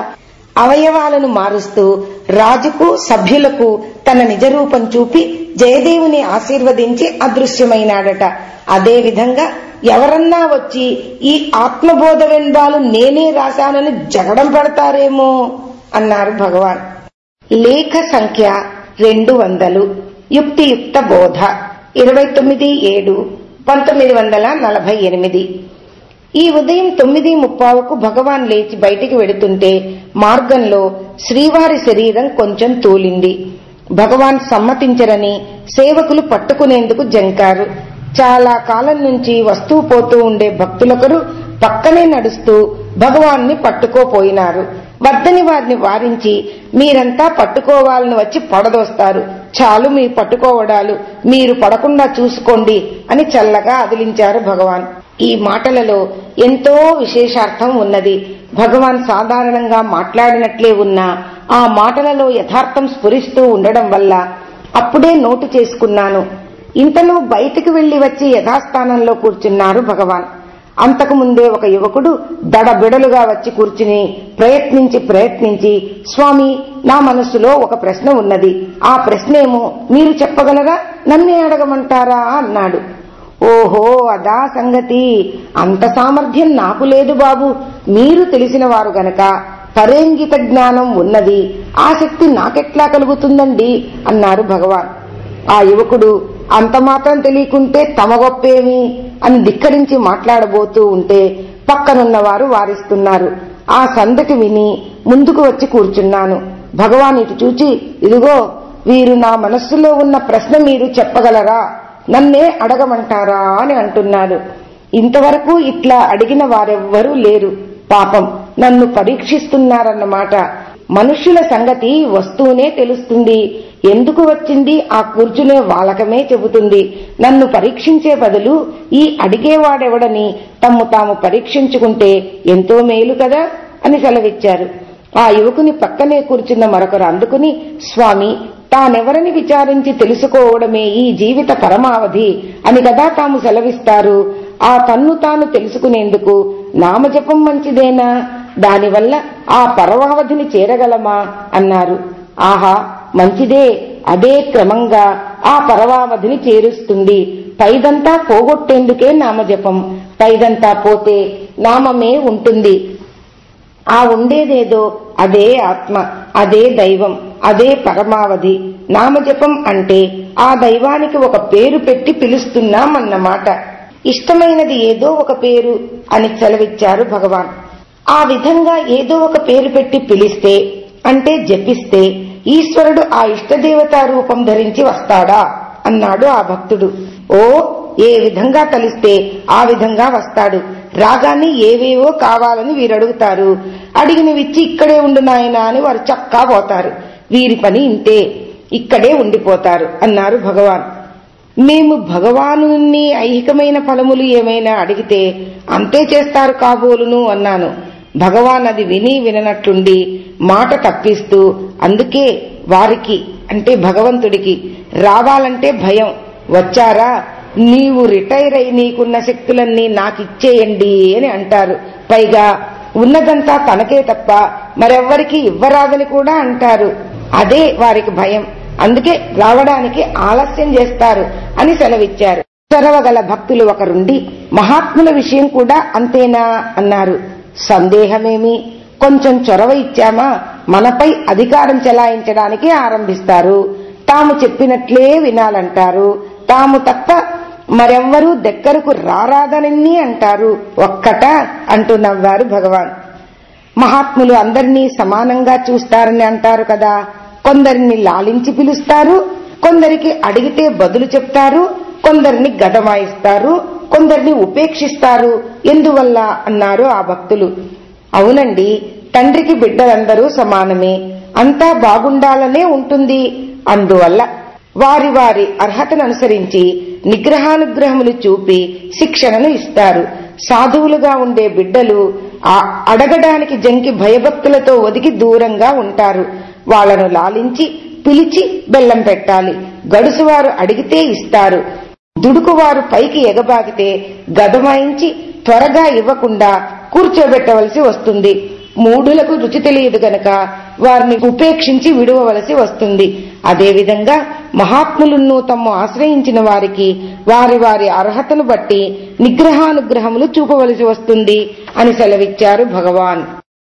అవయవాలను మారుస్తూ రాజుకు సభ్యులకు తన నిజరూపం చూపి జయదేవుని ఆశీర్వదించి అదృశ్యమైనాడట. అదే విధంగా ఎవరన్నా వచ్చి ఈ ఆత్మబోధ వెండాలు నేనే రాశానని జగడం పెడతారేమో అన్నారు భగవాన్. లేఖ సంఖ్య రెండు వందలు యుక్తియుక్త బోధ ఇరవై తొమ్మిది ఏడు పంతొమ్మిది వందల నలభై ఎనిమిది. ఈ ఉదయం తొమ్మిది ముప్పావుకు భగవాన్ లేచి బయటికి వెడుతుంటే మార్గంలో శ్రీవారి శరీరం కొంచెం తూలింది. భగవాన్ సమ్మతించరని సేవకులు పట్టుకునేందుకు జంకారు. చాలా కాలం నుంచి వస్తూ పోతూ ఉండే భక్తులొకరు పక్కనే నడుస్తూ భగవాన్ని పట్టుకోపోయినారు. వద్దని వారిని వారించి మీరంతా పట్టుకోవాలని వచ్చి పడదోస్తారు. చాలు మీ పట్టుకోవడాలు. మీరు పడకుండా చూసుకోండి అని చల్లగా అదిలించారు భగవాన్. ఈ మాటలలో ఎంతో విశేషార్థం ఉన్నది. భగవాన్ సాధారణంగా మాట్లాడినట్లే ఉన్నా ఆ మాటలలో యథార్థం స్ఫురిస్తూ ఉండడం వల్ల అప్పుడే నోటు చేసుకున్నాను. ఇంతలో బయటికి వెళ్ళి వచ్చి యథాస్థానంలో కూర్చున్నారు భగవాన్. అంతకు ముందే ఒక యువకుడు దడబిడలుగా వచ్చి కూర్చుని ప్రయత్నించి ప్రయత్నించి స్వామి నా మనస్సులో ఒక ప్రశ్న ఉన్నది. ఆ ప్రశ్నేమో మీరు చెప్పగలరా? నన్నే అడగమంటారా? అన్నాడు. ఓహో అదా సంగతి. అంత సామర్థ్యం నాకు లేదు బాబు. మీరు తెలిసిన వారు గనక పరేంగిత జ్ఞానం ఉన్నది. ఆ శక్తి నాకెట్లా కలుగుతుందండి? అన్నారు భగవాన్. ఆ యువకుడు అంత మాత్రం తెలియకుంటే తమ గొప్పేమి? అని ధిక్కరించి మాట్లాడబోతూ ఉంటే పక్కనున్నవారు వారిస్తున్నారు. ఆ సందటి విని ముందుకు వచ్చి కూర్చున్నాను. భగవాన్ ఇటు చూచి ఇదిగో వీరు నా మనస్సులో ఉన్న ప్రశ్న మీరు చెప్పగలరా? నన్నే అడగమంటారా అని అంటున్నాడు. ఇంతవరకు ఇట్లా అడిగిన వారెవ్వరూ లేరు. పాపం నన్ను పరీక్షిస్తున్నారన్నమాట. మనుష్యుల సంగతి వస్తూనే తెలుస్తుంది. ఎందుకు వచ్చింది? ఆ కూర్చునే వాలకమే చెబుతుంది. నన్ను పరీక్షించే బదులు ఈ అడిగేవాడెవడని తమ్ము తాము పరీక్షించుకుంటే ఎంతో మేలు కదా అని సెలవిచ్చారు. ఆ యువకుని పక్కనే కూర్చున్న మరొకరు అందుకుని స్వామి తానెవరని విచారించి తెలుసుకోవడమే ఈ జీవిత పరమావధి అని కదా తాము సెలవిస్తారు. ఆ తన్ను తాను తెలుసుకునేందుకు నామజపం మంచిదేనా? దానివల్ల ఆ పరమావధిని చేరగలమా? అన్నారు. ఆహా మంచిదే. అదే క్రమంగా ఆ పరమావధిని చేరుస్తుంది. పైదంతా పోగొట్టేందుకే నామజపం. పైదంతా పోతే నామమే ఉంటుంది. ఆ ఉండేదేదో అదే ఆత్మ అదే దైవం. అదే పరమావధి. నామజపం అంటే ఆ దైవానికి ఒక పేరు పెట్టి పిలుస్తున్నామన్నమాట. ఇష్టమైనది ఏదో ఒక పేరు అని సెలవిచ్చారు భగవాన్. ఆ విధంగా ఏదో ఒక పేరు పెట్టి పిలిస్తే అంటే జపిస్తే ఈశ్వరుడు ఆ ఇష్టదేవతా రూపం ధరించి వస్తాడా? అన్నాడు ఆ భక్తుడు. ఓ ఏ విధంగా కలిస్తే ఆ విధంగా వస్తాడు. రాగానే ఏవేవో కావాలని వీరు అడుగుతారు అడిగినవిచ్చి ఇక్కడే ఉండు నాయనా అని వారు చక్కా పోతారు. వీరి పని ఇంతే. ఇక్కడే ఉండిపోతారు అన్నారు భగవాన్. మేము భగవాను ఐహికమైన ఫలములు ఏమైనా అడిగితే అంతే చేస్తారు కాబోలును అన్నాను. భగవాన్ అది విని విననట్టుండి మాట తప్పిస్తూ అందుకే వారికి అంటే భగవంతుడికి రావాలంటే భయం. వచ్చారా? నీవు రిటైర్ అయి నీకున్న శక్తులన్నీ నాకిచ్చేయండి అని అంటారు. పైగా ఉన్నదంతా తనకే తప్ప మరెవ్వరికి ఇవ్వరాదని కూడా అంటారు. అదే వారికి భయం. అందుకే రావడానికి ఆలస్యం చేస్తారు అని సెలవిచ్చారు. చొరవగల భక్తులు ఒకరుండి మహాత్ముల విషయం కూడా అంతేనా? అన్నారు. సందేహమేమి? కొంచెం చొరవ ఇచ్చామా? మనపై అధికారం చెలాయించడానికి ఆరంభిస్తారు. తాము చెప్పినట్లే వినాలంటారు. తాము తప్ప మరెవ్వరూ దగ్గరకు రారాదనన్నీ అంటారు. ఒక్కట అంటూ నవ్వారు భగవాన్. మహాత్ములు అందరినీ సమానంగా చూస్తారని అంటారు కదా. కొందరిని లాలించి పిలుస్తారు కొందరికి అడిగితే బదులు చెప్తారు కొందరిని గదమాయిస్తారు కొందరిని ఉపేక్షిస్తారు. ఎందువల్ల అన్నారు ఆ భక్తులు. అవునండి తండ్రికి బిడ్డలందరూ సమానమే. అంతా బాగుండాలనే ఉంటుంది. అందువల్ల వారి వారి అర్హతను అనుసరించి నిగ్రహానుగ్రహములు చూపి శిక్షణను ఇస్తారు. సాధువులుగా ఉండే బిడ్డలు అడగడానికి జంకి భయభక్తులతో ఒదిగి దూరంగా ఉంటారు. వాళ్ళను లాలించి పిలిచి బెల్లం పెట్టాలి. గడుసువారు అడిగితే ఇస్తారు. దుడుకువారు పైకి ఎగబాగితే గదమాయించి త్వరగా ఇవ్వకుండా కూర్చోబెట్టవలసి వస్తుంది. మూఢులకు రుచి తెలియదు గనక వారిని ఉపేక్షించి విడువవలసి వస్తుంది. అదేవిధంగా మహాత్ములను తమ్ము ఆశ్రయించిన వారికి వారి వారి అర్హతను బట్టి నిగ్రహానుగ్రహములు చూపవలసి వస్తుంది అని సెలవిచ్చారు భగవాన్.